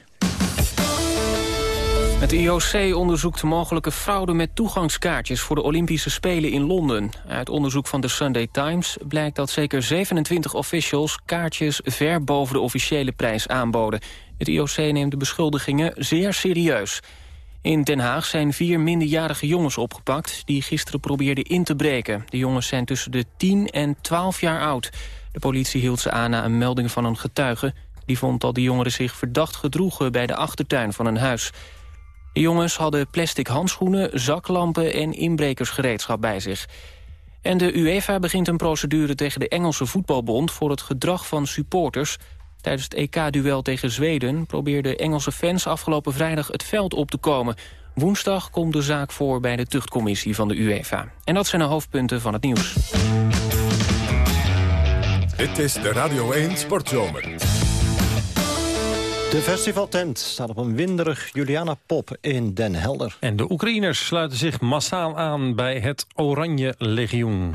Het IOC onderzoekt mogelijke fraude met toegangskaartjes... voor de Olympische Spelen in Londen. Uit onderzoek van de Sunday Times blijkt dat zeker 27 officials... kaartjes ver boven de officiële prijs aanboden. Het IOC neemt de beschuldigingen zeer serieus. In Den Haag zijn vier minderjarige jongens opgepakt... die gisteren probeerden in te breken. De jongens zijn tussen de 10 en 12 jaar oud. De politie hield ze aan na een melding van een getuige... die vond dat de jongeren zich verdacht gedroegen bij de achtertuin van een huis... De jongens hadden plastic handschoenen, zaklampen en inbrekersgereedschap bij zich. En de UEFA begint een procedure tegen de Engelse voetbalbond... voor het gedrag van supporters. Tijdens het EK-duel tegen Zweden probeerden Engelse fans afgelopen vrijdag het veld op te komen. Woensdag komt de zaak voor bij de tuchtcommissie van de UEFA. En dat zijn de hoofdpunten van het nieuws. Dit is de Radio 1 Sportzomer. De festivaltent staat op een winderig Juliana Pop in Den Helder. En de Oekraïners sluiten zich massaal aan bij het Oranje Legioen.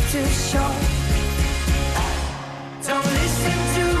to shore. Don't listen to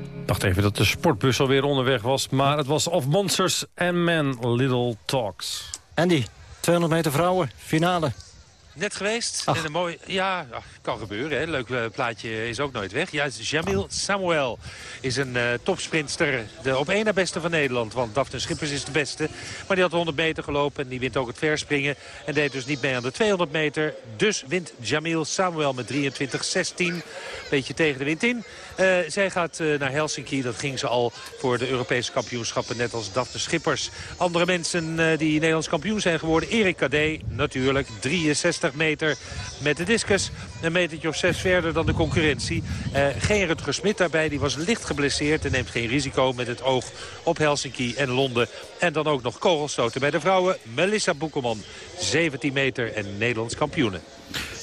Dacht even dat de sportbus alweer onderweg was. Maar het was Of Monsters and Men Little Talks. Andy, 200 meter vrouwen, finale. Net geweest. En een mooi, ja, ach, kan gebeuren. Hè. Leuk eh, plaatje is ook nooit weg. Ja, Jamil Samuel is een uh, topsprinter. De op één na beste van Nederland. Want Daphne Schippers is de beste. Maar die had 100 meter gelopen. En die wint ook het verspringen. En deed dus niet mee aan de 200 meter. Dus wint Jamil Samuel met 23-16. Beetje tegen de wind in. Uh, zij gaat uh, naar Helsinki. Dat ging ze al voor de Europese kampioenschappen. Net als Daphne Schippers. Andere mensen uh, die Nederlands kampioen zijn geworden. Erik Kadé natuurlijk. 63 meter met de discus. Een metertje of zes verder dan de concurrentie. geen Rutger Smit daarbij. Die was licht geblesseerd en neemt geen risico met het oog op Helsinki en Londen. En dan ook nog kogelstoten bij de vrouwen. Melissa Boekelman, 17 meter en Nederlands kampioene.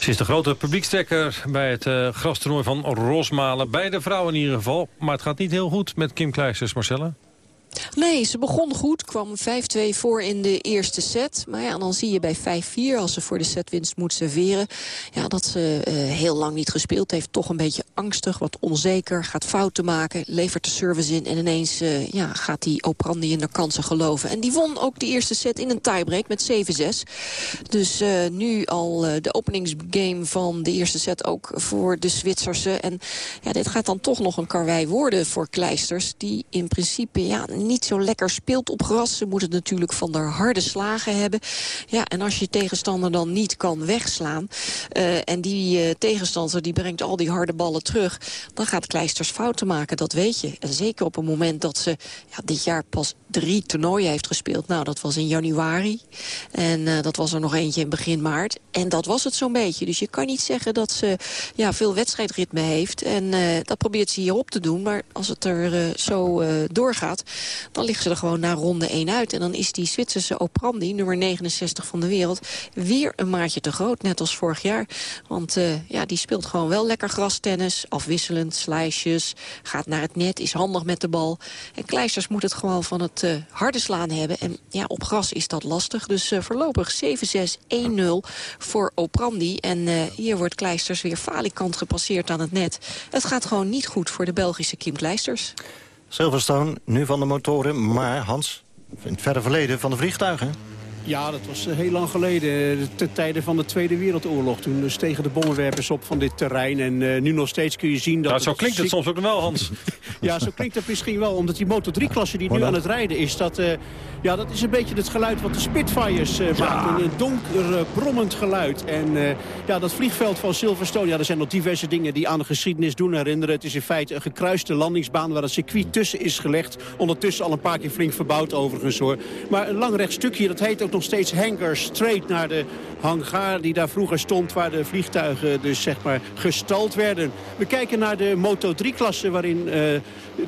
Ze is de grote publiekstrekker bij het uh, grastoernooi van Rosmalen. Bij de vrouwen in ieder geval. Maar het gaat niet heel goed met Kim Kleisters, Marcella. Nee, ze begon goed. Kwam 5-2 voor in de eerste set. Maar ja, dan zie je bij 5-4, als ze voor de setwinst moet serveren... Ja, dat ze uh, heel lang niet gespeeld heeft. Toch een beetje angstig, wat onzeker. Gaat fouten maken, levert de service in... en ineens uh, ja, gaat die Oprandi in de kansen geloven. En die won ook de eerste set in een tiebreak met 7-6. Dus uh, nu al de openingsgame van de eerste set ook voor de Zwitserse. En ja, dit gaat dan toch nog een karwei worden voor Kleisters... die in principe ja, niet zo lekker speelt op gras. Ze moeten natuurlijk van de harde slagen hebben. Ja, en als je tegenstander dan niet kan wegslaan... Uh, en die uh, tegenstander die brengt al die harde ballen terug... dan gaat Kleisters fouten maken, dat weet je. En zeker op een moment dat ze ja, dit jaar pas drie toernooien heeft gespeeld. Nou, dat was in januari. En uh, dat was er nog eentje in begin maart. En dat was het zo'n beetje. Dus je kan niet zeggen dat ze ja, veel wedstrijdritme heeft. En dat probeert ze hier op te doen. Maar als het er zo doorgaat dan ligt ze er gewoon na ronde 1 uit. En dan is die Zwitserse Oprandi, nummer 69 van de wereld... weer een maatje te groot, net als vorig jaar. Want uh, ja, die speelt gewoon wel lekker grastennis. Afwisselend, slijsjes, gaat naar het net, is handig met de bal. En Kleisters moet het gewoon van het uh, harde slaan hebben. En ja, op gras is dat lastig. Dus uh, voorlopig 7-6-1-0 voor Oprandi. En hier wordt Kleisters weer falikant gepasseerd aan het net. Het gaat gewoon niet goed voor de Belgische Kim Kleisters. Silverstone, nu van de motoren, maar Hans, in het verre verleden van de vliegtuigen. Ja, dat was heel lang geleden, ten tijde van de Tweede Wereldoorlog. Toen stegen de bommenwerpers op van dit terrein. En uh, nu nog steeds kun je zien dat... Nou, zo klinkt het soms ook wel, Hans. ja, zo klinkt het misschien wel. Omdat die Moto3-klasse die nu aan het rijden is... Dat, uh, ja, dat is een beetje het geluid wat de Spitfires uh, ja. maken. Een donker, brommend geluid. En ja, dat vliegveld van Silverstone... Ja, er zijn nog diverse dingen die aan de geschiedenis doen herinneren. Het is in feite een gekruiste landingsbaan waar het circuit tussen is gelegd. Ondertussen al een paar keer flink verbouwd overigens hoor. Maar een lang recht stukje, dat heet ook nog nog steeds hangar straight naar de hangar die daar vroeger stond... waar de vliegtuigen dus zeg maar gestald werden. We kijken naar de Moto3-klasse waarin uh,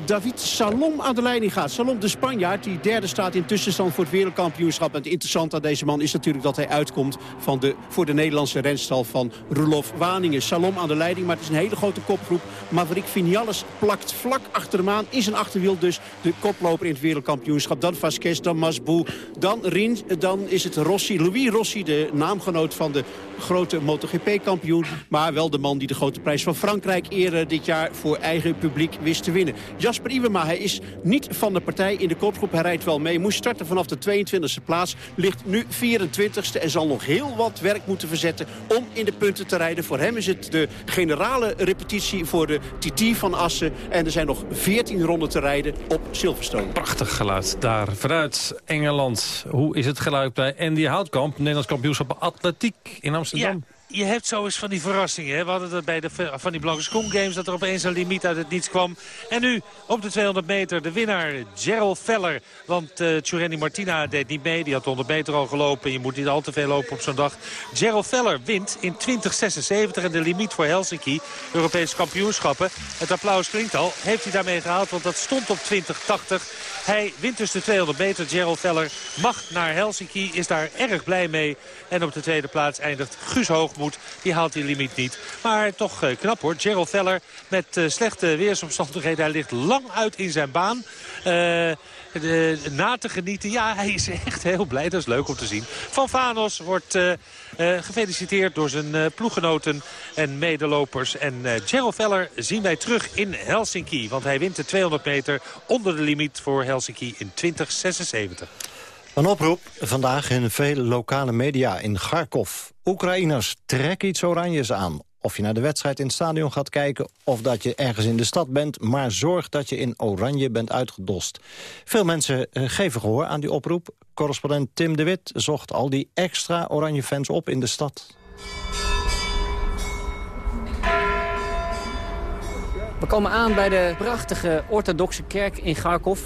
David Salom aan de leiding gaat. Salom de Spanjaard, die derde staat in tussenstand voor het wereldkampioenschap. En het interessante aan deze man is natuurlijk dat hij uitkomt van de, voor de Nederlandse renstal van Roelof Waningen. Salom aan de leiding, maar het is een hele grote kopgroep. Maverick Vinales plakt vlak achter hem aan. Is een achterwiel dus de koploper in het wereldkampioenschap. Dan Vasquez, dan Masbou, dan Rin, dan is het Rossi. Louis Rossi, de naamgenoot van de grote MotoGP-kampioen. Maar wel de man die de grote prijs van Frankrijk eerder dit jaar voor eigen publiek wist te winnen. Jasper Iwema, hij is niet van de partij in de kopgroep. Hij rijdt wel mee. Moest starten vanaf de 22e plaats. Ligt nu 24e en zal nog heel wat werk moeten verzetten om in de punten te rijden. Voor hem is het de generale repetitie voor de TT van Assen. En er zijn nog 14 ronden te rijden op Silverstone. Prachtig geluid daar vanuit Engeland. Hoe is het geluid bij Andy Houtkamp, Nederlands kampioenschap atletiek in Amsterdam? Ja. je hebt zo eens van die verrassingen. Hè? We hadden dat bij de, van die Blanke Schoen Games... dat er opeens een limiet uit het niets kwam. En nu op de 200 meter de winnaar Gerald Veller. Want uh, Martina deed niet mee. Die had 100 meter al gelopen. Je moet niet al te veel lopen op zo'n dag. Gerald Veller wint in 2076. En de limiet voor Helsinki, Europese kampioenschappen. Het applaus klinkt al. Heeft hij daarmee gehaald? Want dat stond op 2080. Hij wint dus de 200 meter. Gerald Veller mag naar Helsinki. Is daar erg blij mee. En op de tweede plaats eindigt Guus Hoogmoed. Die haalt die limiet niet. Maar toch eh, knap hoor. Gerald Veller met uh, slechte weersomstandigheden. Hij ligt lang uit in zijn baan. Uh, de, na te genieten. Ja, hij is echt heel blij. Dat is leuk om te zien. Van Vanos wordt uh, uh, gefeliciteerd door zijn uh, ploeggenoten en medelopers. En Gerald Veller zien wij terug in Helsinki. Want hij wint de 200 meter onder de limiet voor Helsinki in 2076. Een oproep vandaag in vele lokale media in Kharkov. Oekraïners, trek iets oranjes aan. Of je naar de wedstrijd in het stadion gaat kijken... of dat je ergens in de stad bent, maar zorg dat je in oranje bent uitgedost. Veel mensen eh, geven gehoor aan die oproep. Correspondent Tim de Wit zocht al die extra oranje fans op in de stad. We komen aan bij de prachtige orthodoxe kerk in Kharkov.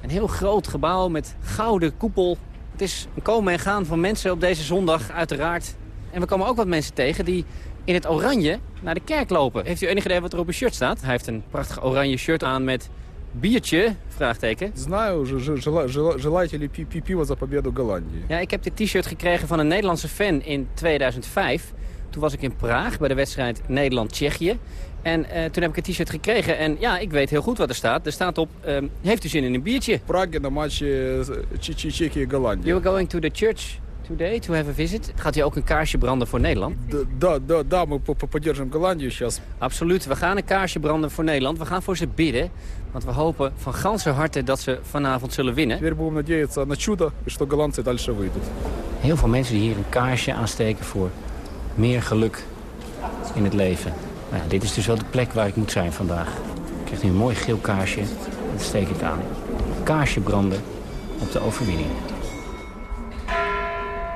Een heel groot gebouw met gouden koepel. Het is een komen en gaan van mensen op deze zondag uiteraard. En we komen ook wat mensen tegen die in het oranje naar de kerk lopen. Heeft u enig idee wat er op uw shirt staat? Hij heeft een prachtig oranje shirt aan met biertje, vraagteken. Знаю, желаете ли пиво за победу Голландии? Ja, ik heb dit t-shirt gekregen van een Nederlandse fan in 2005. Toen was ik in Praag bij de wedstrijd Nederland-Tsjechië. En uh, toen heb ik een t-shirt gekregen. En ja, ik weet heel goed wat er staat. Er staat op, um, heeft u zin in een biertje? Praag in de match Tsjechië-Голландия. You were going to the church today to have a visit. Gaat u ook een kaarsje branden voor Nederland? Да, да, да, мы поддержим Голландию сейчас. Absoluut, we gaan een kaarsje branden voor Nederland. We gaan voor ze bidden, want we hopen van ganse harte dat ze vanavond zullen winnen. Теперь будем надеяться на чудо, и что голландцы дальше выйдут. Heel veel mensen die hier een kaarsje aansteken voor meer geluk in het leven. Nou ja, dit is dus wel de plek waar ik moet zijn vandaag. Ik krijg nu een mooi geel kaarsje. Dat steek ik aan. Kaarsje branden op de overwinning.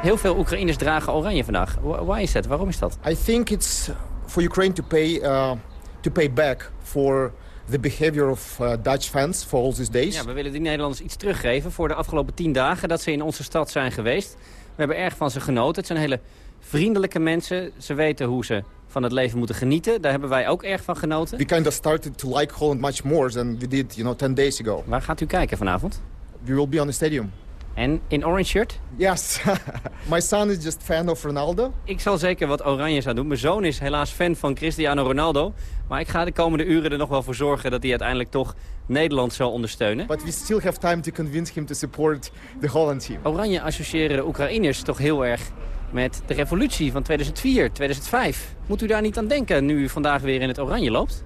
Heel veel Oekraïners dragen oranje vandaag. Why is that? Waarom is dat? I think it's for Ukraine to pay uh, to pay back for the behavior of uh, Dutch fans for all these days. Ja, we willen die Nederlanders iets teruggeven voor de afgelopen tien dagen dat ze in onze stad zijn geweest. We hebben erg van ze genoten. Het zijn hele vriendelijke mensen. Ze weten hoe ze van het leven moeten genieten. Daar hebben wij ook erg van genoten. We kind of started to like Holland much more than we did, you know, 10 days ago. Waar gaat u kijken vanavond? We will be on the stadium. En in orange shirt? Yes. My son is just fan of Ronaldo. Ik zal zeker wat oranjes aan doen. Mijn zoon is helaas fan van Cristiano Ronaldo. Maar ik ga de komende uren er nog wel voor zorgen dat hij uiteindelijk toch Nederland zal ondersteunen. But we still have time to convince him to support the Holland team. Oranje associëren de Oekraïners toch heel erg met de revolutie van 2004, 2005. Moet u daar niet aan denken nu u vandaag weer in het oranje loopt?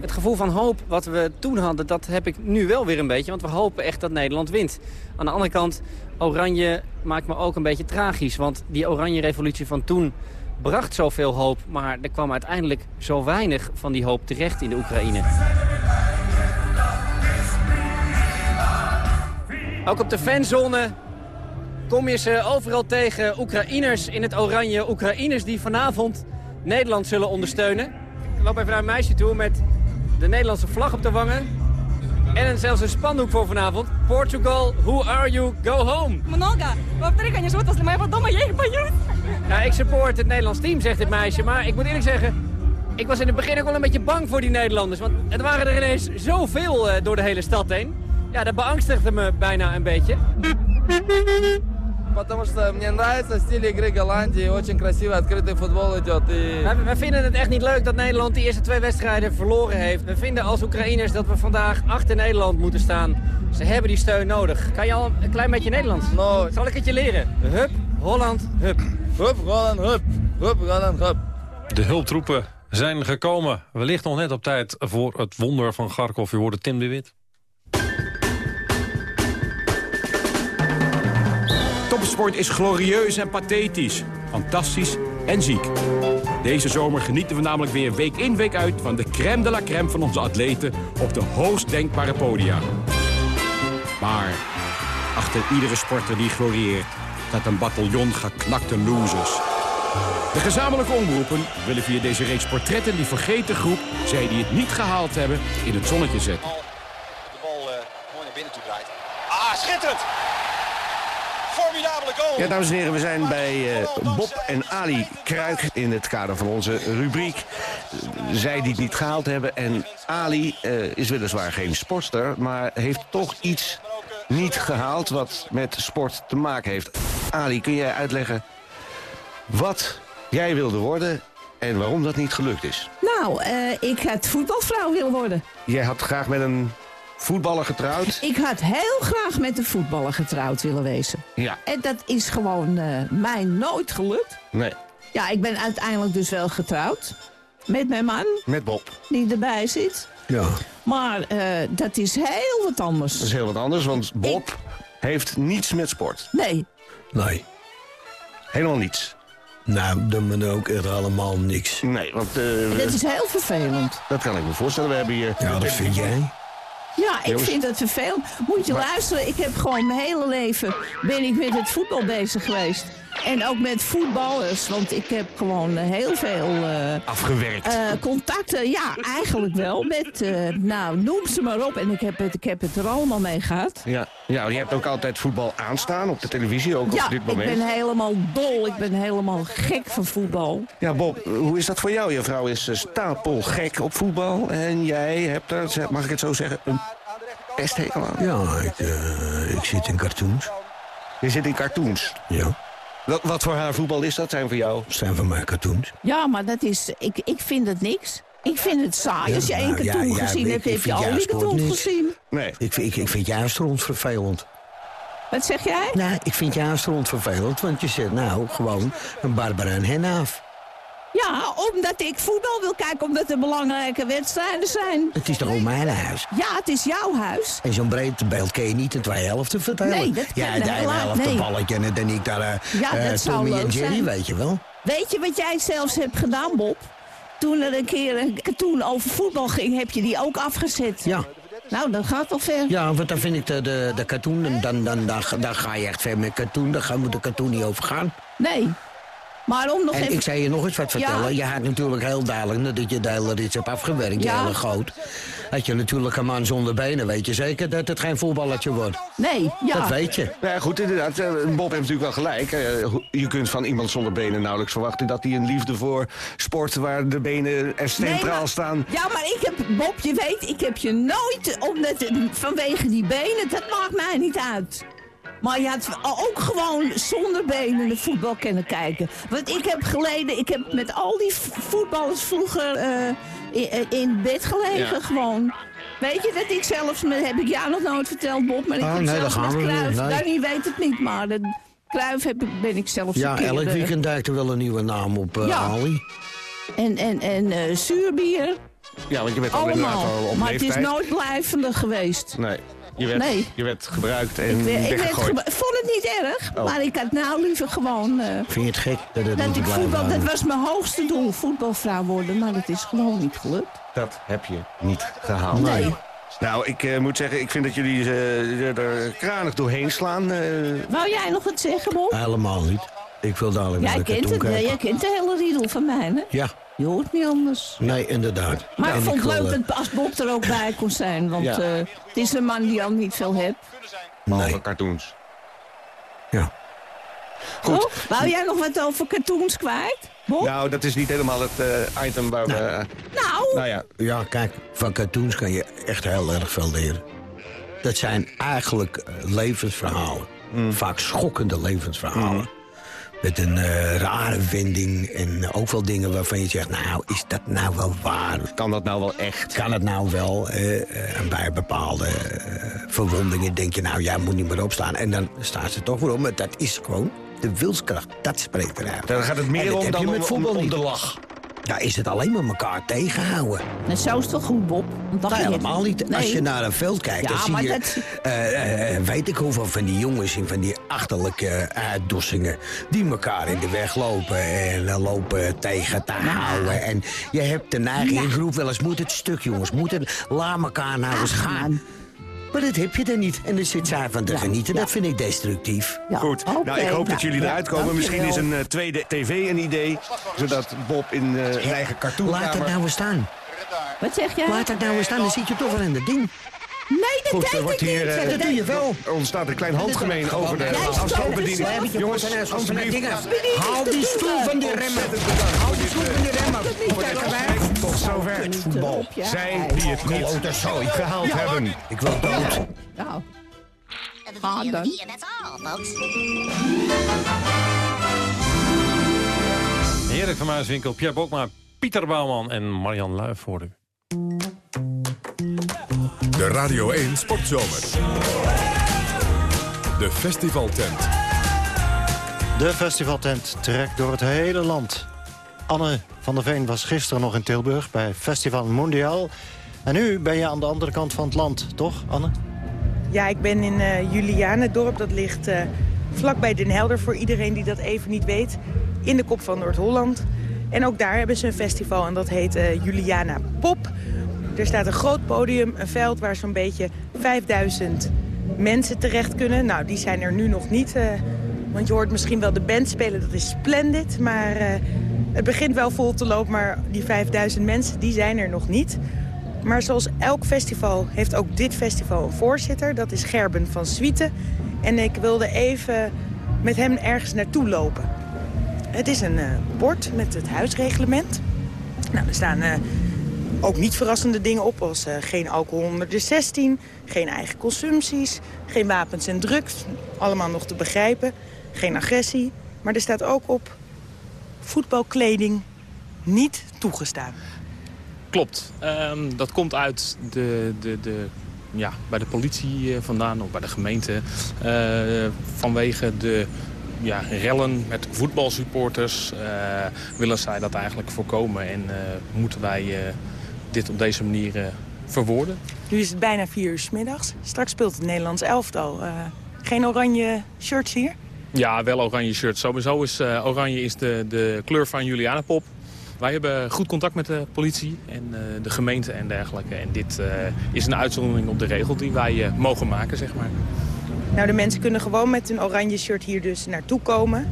Het gevoel van hoop wat we toen hadden, dat heb ik nu wel weer een beetje. Want we hopen echt dat Nederland wint. Aan de andere kant, oranje maakt me ook een beetje tragisch. Want die oranje revolutie van toen bracht zoveel hoop. Maar er kwam uiteindelijk zo weinig van die hoop terecht in de Oekraïne. Ook op de fanzone kom je ze overal tegen. Oekraïners in het oranje. Oekraïners die vanavond Nederland zullen ondersteunen. Ik loop even naar een meisje toe met de Nederlandse vlag op de wangen. En zelfs een spandoek voor vanavond. Portugal, who are you? Go home. Много. Во-вторых, они живут возле моего дома, я их боюсь. Ja, ik support het Nederlands team, zegt dit meisje. Maar ik moet eerlijk zeggen, ik was in het begin ook wel een beetje bang voor die Nederlanders. Want het waren er ineens zoveel uh, door de hele stad heen. Ja, dat beangstigde me bijna een beetje. Потому что мне нравится стиль игры Голландии. Очень красивый, открытый футбол идет. И... We vinden het echt niet leuk dat Nederland die eerste twee wedstrijden verloren heeft. We vinden als Oekraïners dat we vandaag achter Nederland moeten staan. Ze hebben die steun nodig. Kan je al een klein beetje Nederlands? No. Zal ik het je leren? Hup, Holland, hup. Hup, Holland, hup. Hup, Holland, hup. De hulptroepen zijn gekomen. Wellicht nog net op tijd voor het wonder van Garkov. U hoorde Tim de Wit. Topsport is glorieus en pathetisch, fantastisch en ziek. Deze zomer genieten we namelijk weer week in week uit... van de crème de la crème van onze atleten op de hoogst denkbare podia. Maar achter iedere sporter die glorieert staat een bataljon geknakte losers. De gezamenlijke omroepen willen via deze reeks portretten die vergeten groep, zij die het niet gehaald hebben, in het zonnetje zetten. De bal uh, mooi naar binnen toe draait. Ah, schitterend! Formidabele goal! Ja, dames en heren, we zijn bij uh, Bob en Ali Kruik in het kader van onze rubriek. Zij die het niet gehaald hebben. En Ali uh, is weliswaar geen sportster, maar heeft toch iets niet gehaald wat met sport te maken heeft. Ali, kun jij uitleggen wat jij wilde worden en waarom dat niet gelukt is? Nou, uh, ik had voetbalvrouw willen worden. Jij had graag met een voetballer getrouwd? Ik had heel graag met een voetballer getrouwd willen wezen. Ja. En dat is gewoon uh, mij nooit gelukt. Nee. Ja, ik ben uiteindelijk dus wel getrouwd. Met mijn man. Met Bob. Die erbij zit. Ja. Maar uh, dat is heel wat anders. Dat is heel wat anders, want Bob ik... heeft niets met sport. Nee. Nee. Helemaal niets. Nou, dan ben ook echt helemaal niks. Nee, want... Uh, dat is heel vervelend. Dat kan ik me voorstellen. We hebben hier... Ja, dat vind jij? Ja, ik vind dat vervelend. Moet je maar... luisteren, ik heb gewoon mijn hele leven... ben ik met het voetbal bezig geweest. En ook met voetballers, want ik heb gewoon heel veel... Uh, Afgewerkt. Uh, contacten, ja, eigenlijk wel. Met, uh, nou, noem ze maar op. En ik heb het, ik heb het er allemaal mee gehad. Ja, ja, je hebt ook altijd voetbal aanstaan op de televisie, ook ja, op dit moment. ik ben helemaal dol. Ik ben helemaal gek van voetbal. Ja, Bob, hoe is dat voor jou? Je vrouw is stapelgek op voetbal. En jij hebt er, mag ik het zo zeggen, een pesthekel aan. Ja, ik, ik zit in cartoons. Je zit in cartoons? Ja. Wat, wat voor haar voetbal is dat? Zijn voor jou? Zijn voor mij cartoons. Ja, maar dat is... Ik, ik vind het niks. Ik vind het saai. Als je één nou, cartoon ja, ja, gezien hebt, heb je al die cartoons gezien. Nee. Ik, ik, ik vind juist rond vervelend. Wat zeg jij? Nou, ik vind juist rond vervelend, want je zegt nou gewoon een Barbara en hen af. Ja, omdat ik voetbal wil kijken, omdat er belangrijke wedstrijden zijn. Het is toch ook mijn huis? Ja, het is jouw huis. En zo'n breed beeld kun je niet in twee helften vertellen. Nee, dat kan Ja, de ene helft een balletje en dan ik daar uh, ja, uh, dat zou Tommy en Jerry, zijn. weet je wel. Weet je wat jij zelfs hebt gedaan, Bob? Toen er een keer een cartoon over voetbal ging, heb je die ook afgezet. Ja. Nou, dat gaat wel ver. Ja, want dan vind ik de, de, de cartoon, dan, dan, dan, dan, dan ga je echt ver met cartoon. Daar moet de cartoon niet over gaan. Nee. Maar om nog en even... ik zei je nog eens wat vertellen. Ja. Je had natuurlijk heel duidelijk, nadat je de hele rits hebt afgewerkt, Ja. je hele goot. Had je natuurlijk een man zonder benen, weet je zeker dat het geen voetballertje wordt. Nee, ja. Dat weet je. Ja, goed, inderdaad. eh, Bob heeft natuurlijk wel gelijk. Eh, Je kunt van iemand zonder benen nauwelijks verwachten... dat hij een liefde voor sport waar de benen er centraal staan... Ja, maar ik heb, Bob, je weet, ik heb je nooit, omdat, vanwege die benen, dat maakt mij niet uit. Maar je had ook gewoon zonder benen de voetbal kunnen kijken. Want ik heb geleden, ik heb met al die voetballers vroeger eh, in, in bed gelegen Ja. gewoon. Weet je dat ik zelfs, heb ik jou nog nooit verteld Bob, maar ik Oh, heb nee, zelfs met Cruijff, nee. Danny weet het niet, maar de Cruijff heb, ik- ben ik zelfs Ja, elk eh, weekend duikt er wel een nieuwe naam op, eh Ja. Ali. En, en, en eh, zuurbier, Ja, want je bent al inderdaad allemaal. al op Maar het is nooit blijvende geweest. Nee, je werd, Nee. je werd gebruikt en Ik, werd- ik werd vond het niet erg, Oh. maar ik had nou liever gewoon... eh, Vind je het gek dat het dat ik voetbal, dat was mijn hoogste doel, voetbalvrouw worden, maar dat is gewoon niet gelukt. Dat heb je niet gehaald. Nee. Nou, ik eh, moet zeggen, ik vind dat jullie eh, er kranig doorheen slaan. eh. Wou jij nog wat zeggen, Bob? Helemaal niet. Ik wil dadelijk jij, naar de kent het, kijken. jij kent de hele riedel van mij, hè? Ja, Je hoort niet anders. nee, inderdaad. Maar ik vond het leuk eh, dat als Bob er ook bij kon zijn, want Ja. eh, het is een man die al niet veel heeft. Behalve cartoons. Ja. Goed. Oh, wou jij nog wat over cartoons kwijt? Bob? Nou, dat is niet helemaal het eh, item waar we... eh, Nou, nou ja, Ja, kijk, van cartoons kan je echt heel erg veel leren. Dat zijn eigenlijk levensverhalen. Mm. Vaak schokkende levensverhalen. Met een eh, rare wending en ook wel dingen waarvan je zegt... nou, is dat nou wel waar? kan dat nou wel echt? Kan het nou wel? eh, eh, en bij bepaalde verwondingen denk je... nou, jij moet niet meer opstaan. En dan staat ze toch weer. Maar dat is gewoon de wilskracht. Dat spreekt eruit. Dan gaat het meer om dan om- om- voetbal om de lach. Daar is het alleen maar elkaar tegenhouden. nou, zo is toch goed, Bob? Nou, helemaal niet. Als je naar een veld kijkt, Ja, dan zie je... dat- eh, eh, weet ik hoeveel van die jongens en van die achterlijke uitdossingen... die elkaar in de weg lopen en eh, lopen tegen te houden. En je hebt de neiging, ik roep wel eens, moet het stuk jongens, moet het... Laat elkaar nou eens gaan. Maar dat heb je dan niet. En dan zit zij van te genieten. Dat vind ik destructief. Goed, nou, ik hoop dat jullie eruit komen. Misschien is een eh, tweede tv een idee, zodat Bob in eh, zijn eigen cartoonkamer... Laat het nou eens staan. Wat zeg jij? Laat het nou eens staan, dan zit je toch wel in het ding. Nee, dat Goed, deed wordt ik hier, niet. eh, Dat doe je wel. Er ontstaat een klein handgemeen over de afstandsbediening. Jongens, alsjeblieft. Haal die stoel van die remmen. Haal die stoel van die remmen. Voor. Tot zover voetbal. Zij die het niet gehaald hebben. Ik wil dood. Nou, ga dan. Heerlijk van Muiswinkel, Pierre Bokma, Pieter Bouwman en Marian Luif voor u. De Radio 1 Sportzomer. De festivaltent. De festivaltent trekt door het hele land. Anne van der Veen was gisteren nog in Tilburg bij Festival Mondial. En nu ben je aan de andere kant van het land, toch Anne? Ja, ik ben in eh Julianendorp. Dat ligt eh, vlakbij Den Helder, voor iedereen die dat even niet weet. In de kop van Noord-Holland. En ook daar hebben ze een festival en dat heet eh, Juliana Pop. Er staat een groot podium, een veld waar zo'n beetje 5000 mensen terecht kunnen. Nou, die zijn er nu nog niet. eh, want je hoort misschien wel de band spelen, dat is splendid. Maar eh, het begint wel vol te lopen, maar die 5000 mensen, die zijn er nog niet. Maar zoals elk festival heeft ook dit festival een voorzitter. Dat is Gerben van Swieten. En ik wilde even met hem ergens naartoe lopen. Het is een eh, bord met het huisreglement. Nou, er staan ook niet verrassende dingen op als eh, geen alcohol onder de 16... geen eigen consumpties, geen wapens en drugs. Allemaal nog te begrijpen. Geen agressie. Maar er staat ook op voetbalkleding niet toegestaan. Klopt. Ehm, dat komt uit de, de, de, ja, bij de politie eh, vandaan, of bij de gemeente. eh, vanwege de ja, rellen met voetbalsupporters willen zij dat eigenlijk voorkomen. En moeten wij dit op deze manier eh, verwoorden. Nu is het bijna vier uur 's middags. Straks speelt het Nederlands elftal. Eh, geen oranje shirts hier? Ja, wel oranje shirt. Sowieso is eh, oranje is de, de kleur van Juliana Pop. Wij hebben goed contact met de politie en de gemeente en dergelijke. En dit is een uitzondering op de regel die wij mogen maken, zeg maar. Nou, de mensen kunnen gewoon met een oranje shirt hier dus naartoe komen.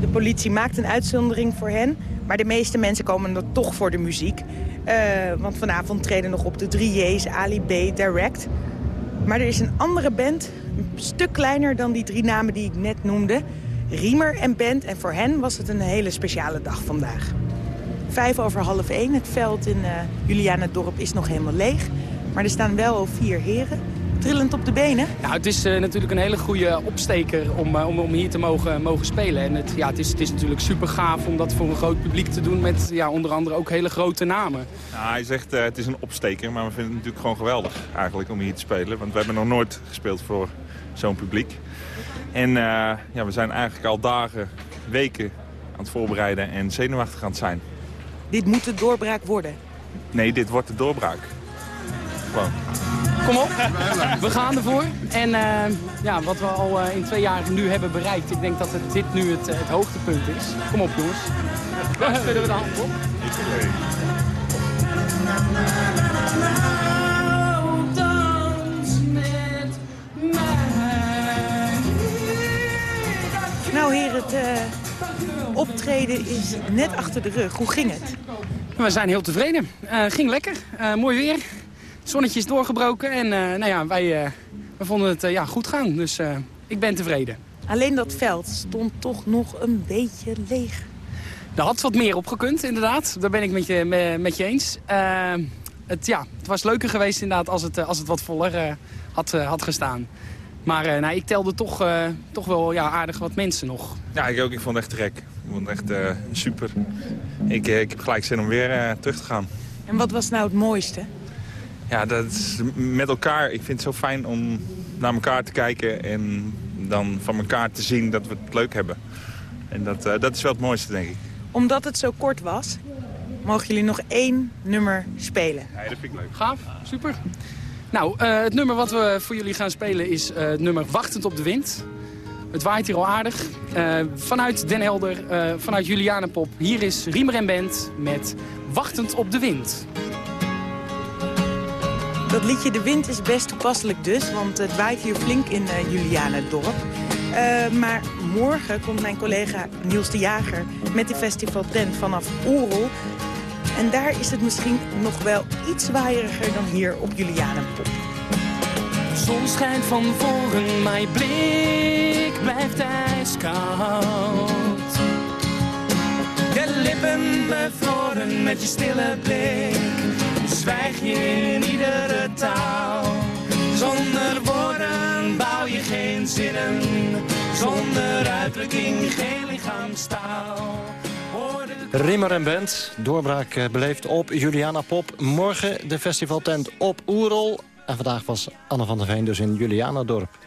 De politie maakt een uitzondering voor hen. Maar de meeste mensen komen er toch voor de muziek. Eh, want vanavond treden nog op de 3J's, Ali B, Direct. Maar er is een andere band, een stuk kleiner dan die drie namen die ik net noemde. Riemer en Band. En voor hen was het een hele speciale dag vandaag. Vijf over half één. Het veld in uh, Julianendorp is nog helemaal leeg. Maar er staan wel al vier heren. Trillend op de benen. Nou, het is eh, natuurlijk een hele goede opsteker om, eh, om, om hier te mogen, mogen spelen. En het, ja, het, is, het is natuurlijk super gaaf om dat voor een groot publiek te doen met ja, onder andere ook hele grote namen. Nou, hij zegt uh, het is een opsteker, maar we vinden het natuurlijk gewoon geweldig eigenlijk om hier te spelen. Want we hebben nog nooit gespeeld voor zo'n publiek. En uh, ja, we zijn eigenlijk al dagen, weken aan het voorbereiden en zenuwachtig aan het zijn. Dit moet de doorbraak worden. Nee, dit wordt de doorbraak. Gewoon. Kom op, we gaan ervoor. En uh, ja, wat we al uh, in twee jaar nu hebben bereikt, ik denk dat het, dit nu het, het hoogtepunt is. Kom op jongens. Spelen we de hand op. Nou heer, het uh, optreden is net achter de rug. Hoe ging het? We zijn heel tevreden. Uh, ging lekker. Uh, mooi weer. Het zonnetje is doorgebroken. En nou ja, wij, we vonden het ja, goed gaan. Dus ik ben tevreden. Alleen dat veld stond toch nog een beetje leeg. Er had wat meer opgekund, inderdaad. Daar ben ik met je, met, met je eens. het, ja, het was leuker geweest inderdaad als het, als het wat voller had, had gestaan. Maar uh, nou, ik telde toch, uh, toch wel ja, aardig wat mensen nog. Ja, ik ook. Ik vond het echt trek. Ik vond het echt uh, super. Ik, ik heb gelijk zin om weer terug te gaan. En wat was nou het mooiste? Ja, dat is met elkaar. Ik vind het zo fijn om naar elkaar te kijken en dan van elkaar te zien dat we het leuk hebben. En dat, dat is wel het mooiste, denk ik. Omdat het zo kort was, mogen jullie nog één nummer spelen. Ja, dat vind ik leuk. Gaaf, super. Nou, uh, het nummer wat we voor jullie gaan spelen is uh, het nummer Wachtend op de Wind. Het waait hier al aardig. Uh, vanuit Den Helder, vanuit Julianenpop. Hier is Riemer en Band met Wachtend op de Wind. Dat liedje De Wind is best toepasselijk dus, want het waait hier flink in uh, Julianendorp. Uh, maar morgen komt mijn collega Niels de Jager met de festival tent vanaf Oerol. En daar is het misschien nog wel iets waaieriger dan hier op Julianenpop. De zon schijnt van voren, mijn blik blijft ijskoud. Je lippen bevroren met je stille blik zwijg je in iedere taal. Zonder woorden bouw je geen zinnen, zonder uitdrukking geen lichaamstaal. Rimmer en Band, doorbraak eh, beleefd op Juliana Pop. Morgen de festivaltent op Oerol. En vandaag was Anne van der Veen dus in Julianadorp.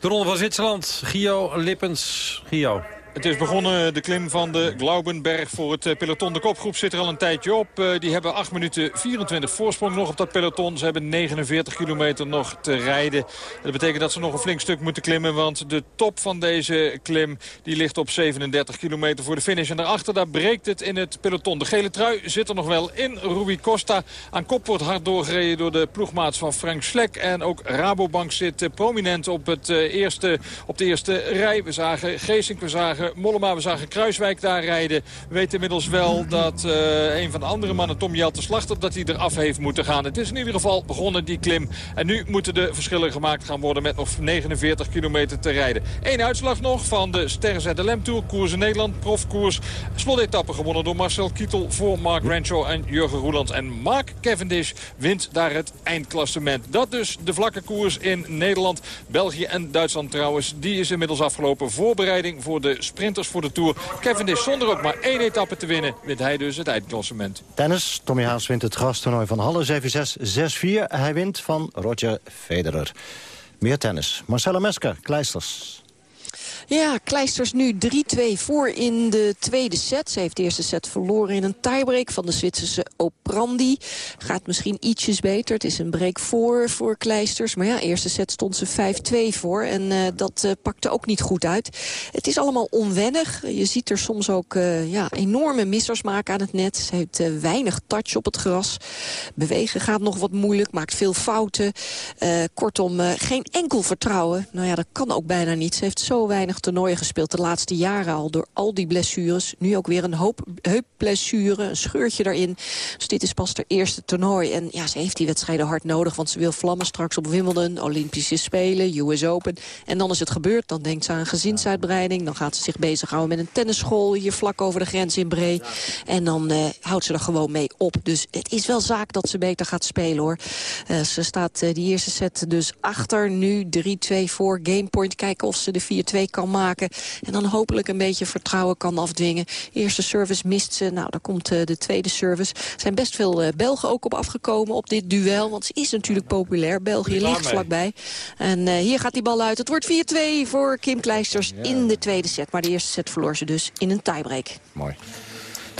De Ronde van Zwitserland, Gio Lippens. Gio, het is begonnen, de klim van de Glaubenberg voor het eh, peloton. De kopgroep zit er al een tijdje op. Eh, die hebben 8 minuten 24 voorsprong nog op dat peloton. Ze hebben 49 kilometer nog te rijden. Dat betekent dat ze nog een flink stuk moeten klimmen. Want de top van deze klim die ligt op 37 kilometer voor de finish. En daarachter daar breekt het in het peloton. De gele trui zit er nog wel in. Rui Costa aan kop wordt hard doorgereden door de ploegmaats van Frank Slek. En ook Rabobank zit eh, prominent op, het eerste, op de eerste rij. We zagen Geesink, we zagen Mollema. We zagen Kruiswijk daar rijden. We weten inmiddels wel dat uh, een van de andere mannen, Tom Jelte Slachter, dat hij eraf heeft moeten gaan. Het is in ieder geval begonnen, die klim. En nu moeten de verschillen gemaakt gaan worden met nog 49 kilometer te rijden. Eén uitslag nog van de Sterren ZLM Tour. Koers in Nederland, profkoers. Slotetappe gewonnen door Marcel Kietel voor Mark Rancho en Jurgen Roeland. En Mark Cavendish wint daar het eindklassement. Dat dus de vlakke koers in Nederland, België en Duitsland trouwens. Die is inmiddels afgelopen. Voorbereiding voor de sprinters voor de Tour. Cavendish zonder ook maar één etappe te winnen, wint hij dus het eindklassement. Tennis. Tommy Haas wint het grastoernooi van Halle 7-6, 6-4. Hij wint van Roger Federer. Meer tennis. Marcella Mesker, Kleisters. Ja, Kleisters nu 3-2 voor in de tweede set. Ze heeft de eerste set verloren in een tiebreak van de Zwitserse Oprandi. Gaat misschien ietsjes beter. Het is een break voor voor Kleisters. Maar ja, eerste set stond ze 5-2 voor. En uh, dat uh, pakte ook niet goed uit. Het is allemaal onwennig. Je ziet er soms ook uh, ja, enorme missers maken aan het net. Ze heeft weinig touch op het gras. Bewegen gaat nog wat moeilijk. Maakt veel fouten. kortom, geen enkel vertrouwen. Nou ja, dat kan ook bijna niet. Ze heeft zo weinig toernooien gespeeld de laatste jaren al. Door al die blessures. Nu ook weer een hoop heupblessure. Een scheurtje daarin. Dus dit is pas haar eerste toernooi. En ja, ze heeft die wedstrijden hard nodig. Want ze wil vlammen straks op Wimbledon. Olympische Spelen, US Open. En dan is het gebeurd. Dan denkt ze aan gezinsuitbreiding. Dan gaat ze zich bezighouden met een tennisschool. Hier vlak over de grens in Bree. En dan uh, houdt ze er gewoon mee op. Dus het is wel zaak dat ze beter gaat spelen hoor. Uh, ze staat uh, die eerste set dus achter. Nu 3-2 voor gamepoint. Kijken of ze de 4-2 kan maken. En dan hopelijk een beetje vertrouwen kan afdwingen. Eerste service mist ze. Nou, dan komt uh, de tweede service. Er zijn best veel uh, Belgen ook op afgekomen op dit duel. Want ze is natuurlijk populair. België ligt vlakbij. En uh, hier gaat die bal uit. Het wordt 4-2 voor Kim Kleisters ja. in de tweede set. Maar de eerste set verloor ze dus in een tiebreak. Mooi.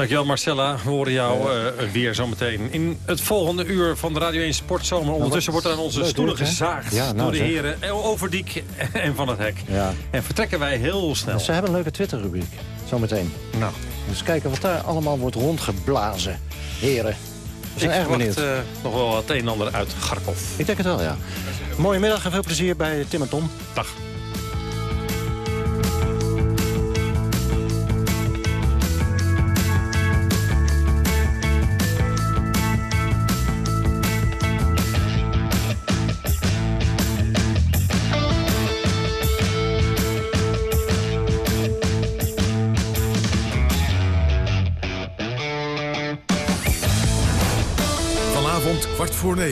Dankjewel Marcella, we horen jou uh, weer zometeen in het volgende uur van de Radio 1 Sportzomer. Ondertussen wordt er aan onze stoelen gezaagd ja, nou, door de zeg. heren Overdiek en Van het Hek. Ja. En vertrekken wij heel snel. Ze hebben een leuke Twitter-rubriek, zometeen. Nou. Dus kijken wat daar allemaal wordt rondgeblazen. Heren, we zijn Ik erg benieuwd. Uh, nog wel het een en ander uit Garkov. Ik denk het wel, ja. Mooie middag en veel plezier bij Tim en Tom. Dag.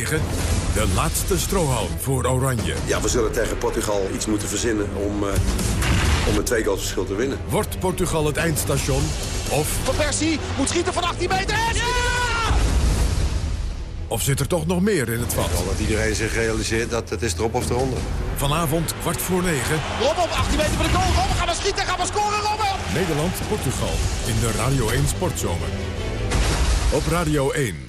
De laatste strohalm voor Oranje. Ja, we zullen tegen Portugal iets moeten verzinnen om, uh, om een twee goals verschil te winnen. Wordt Portugal het eindstation? Of... Van Persie moet schieten van 18 meter. Ja! Of zit er toch nog meer in het vat? Dat iedereen zich realiseert dat het is erop of eronder. Vanavond kwart voor negen. Rob op 18 meter voor de goal. Robben, gaan we schieten, gaan we scoren, Robben! Nederland-Portugal in de Radio 1 Sportzomer. Op Radio 1.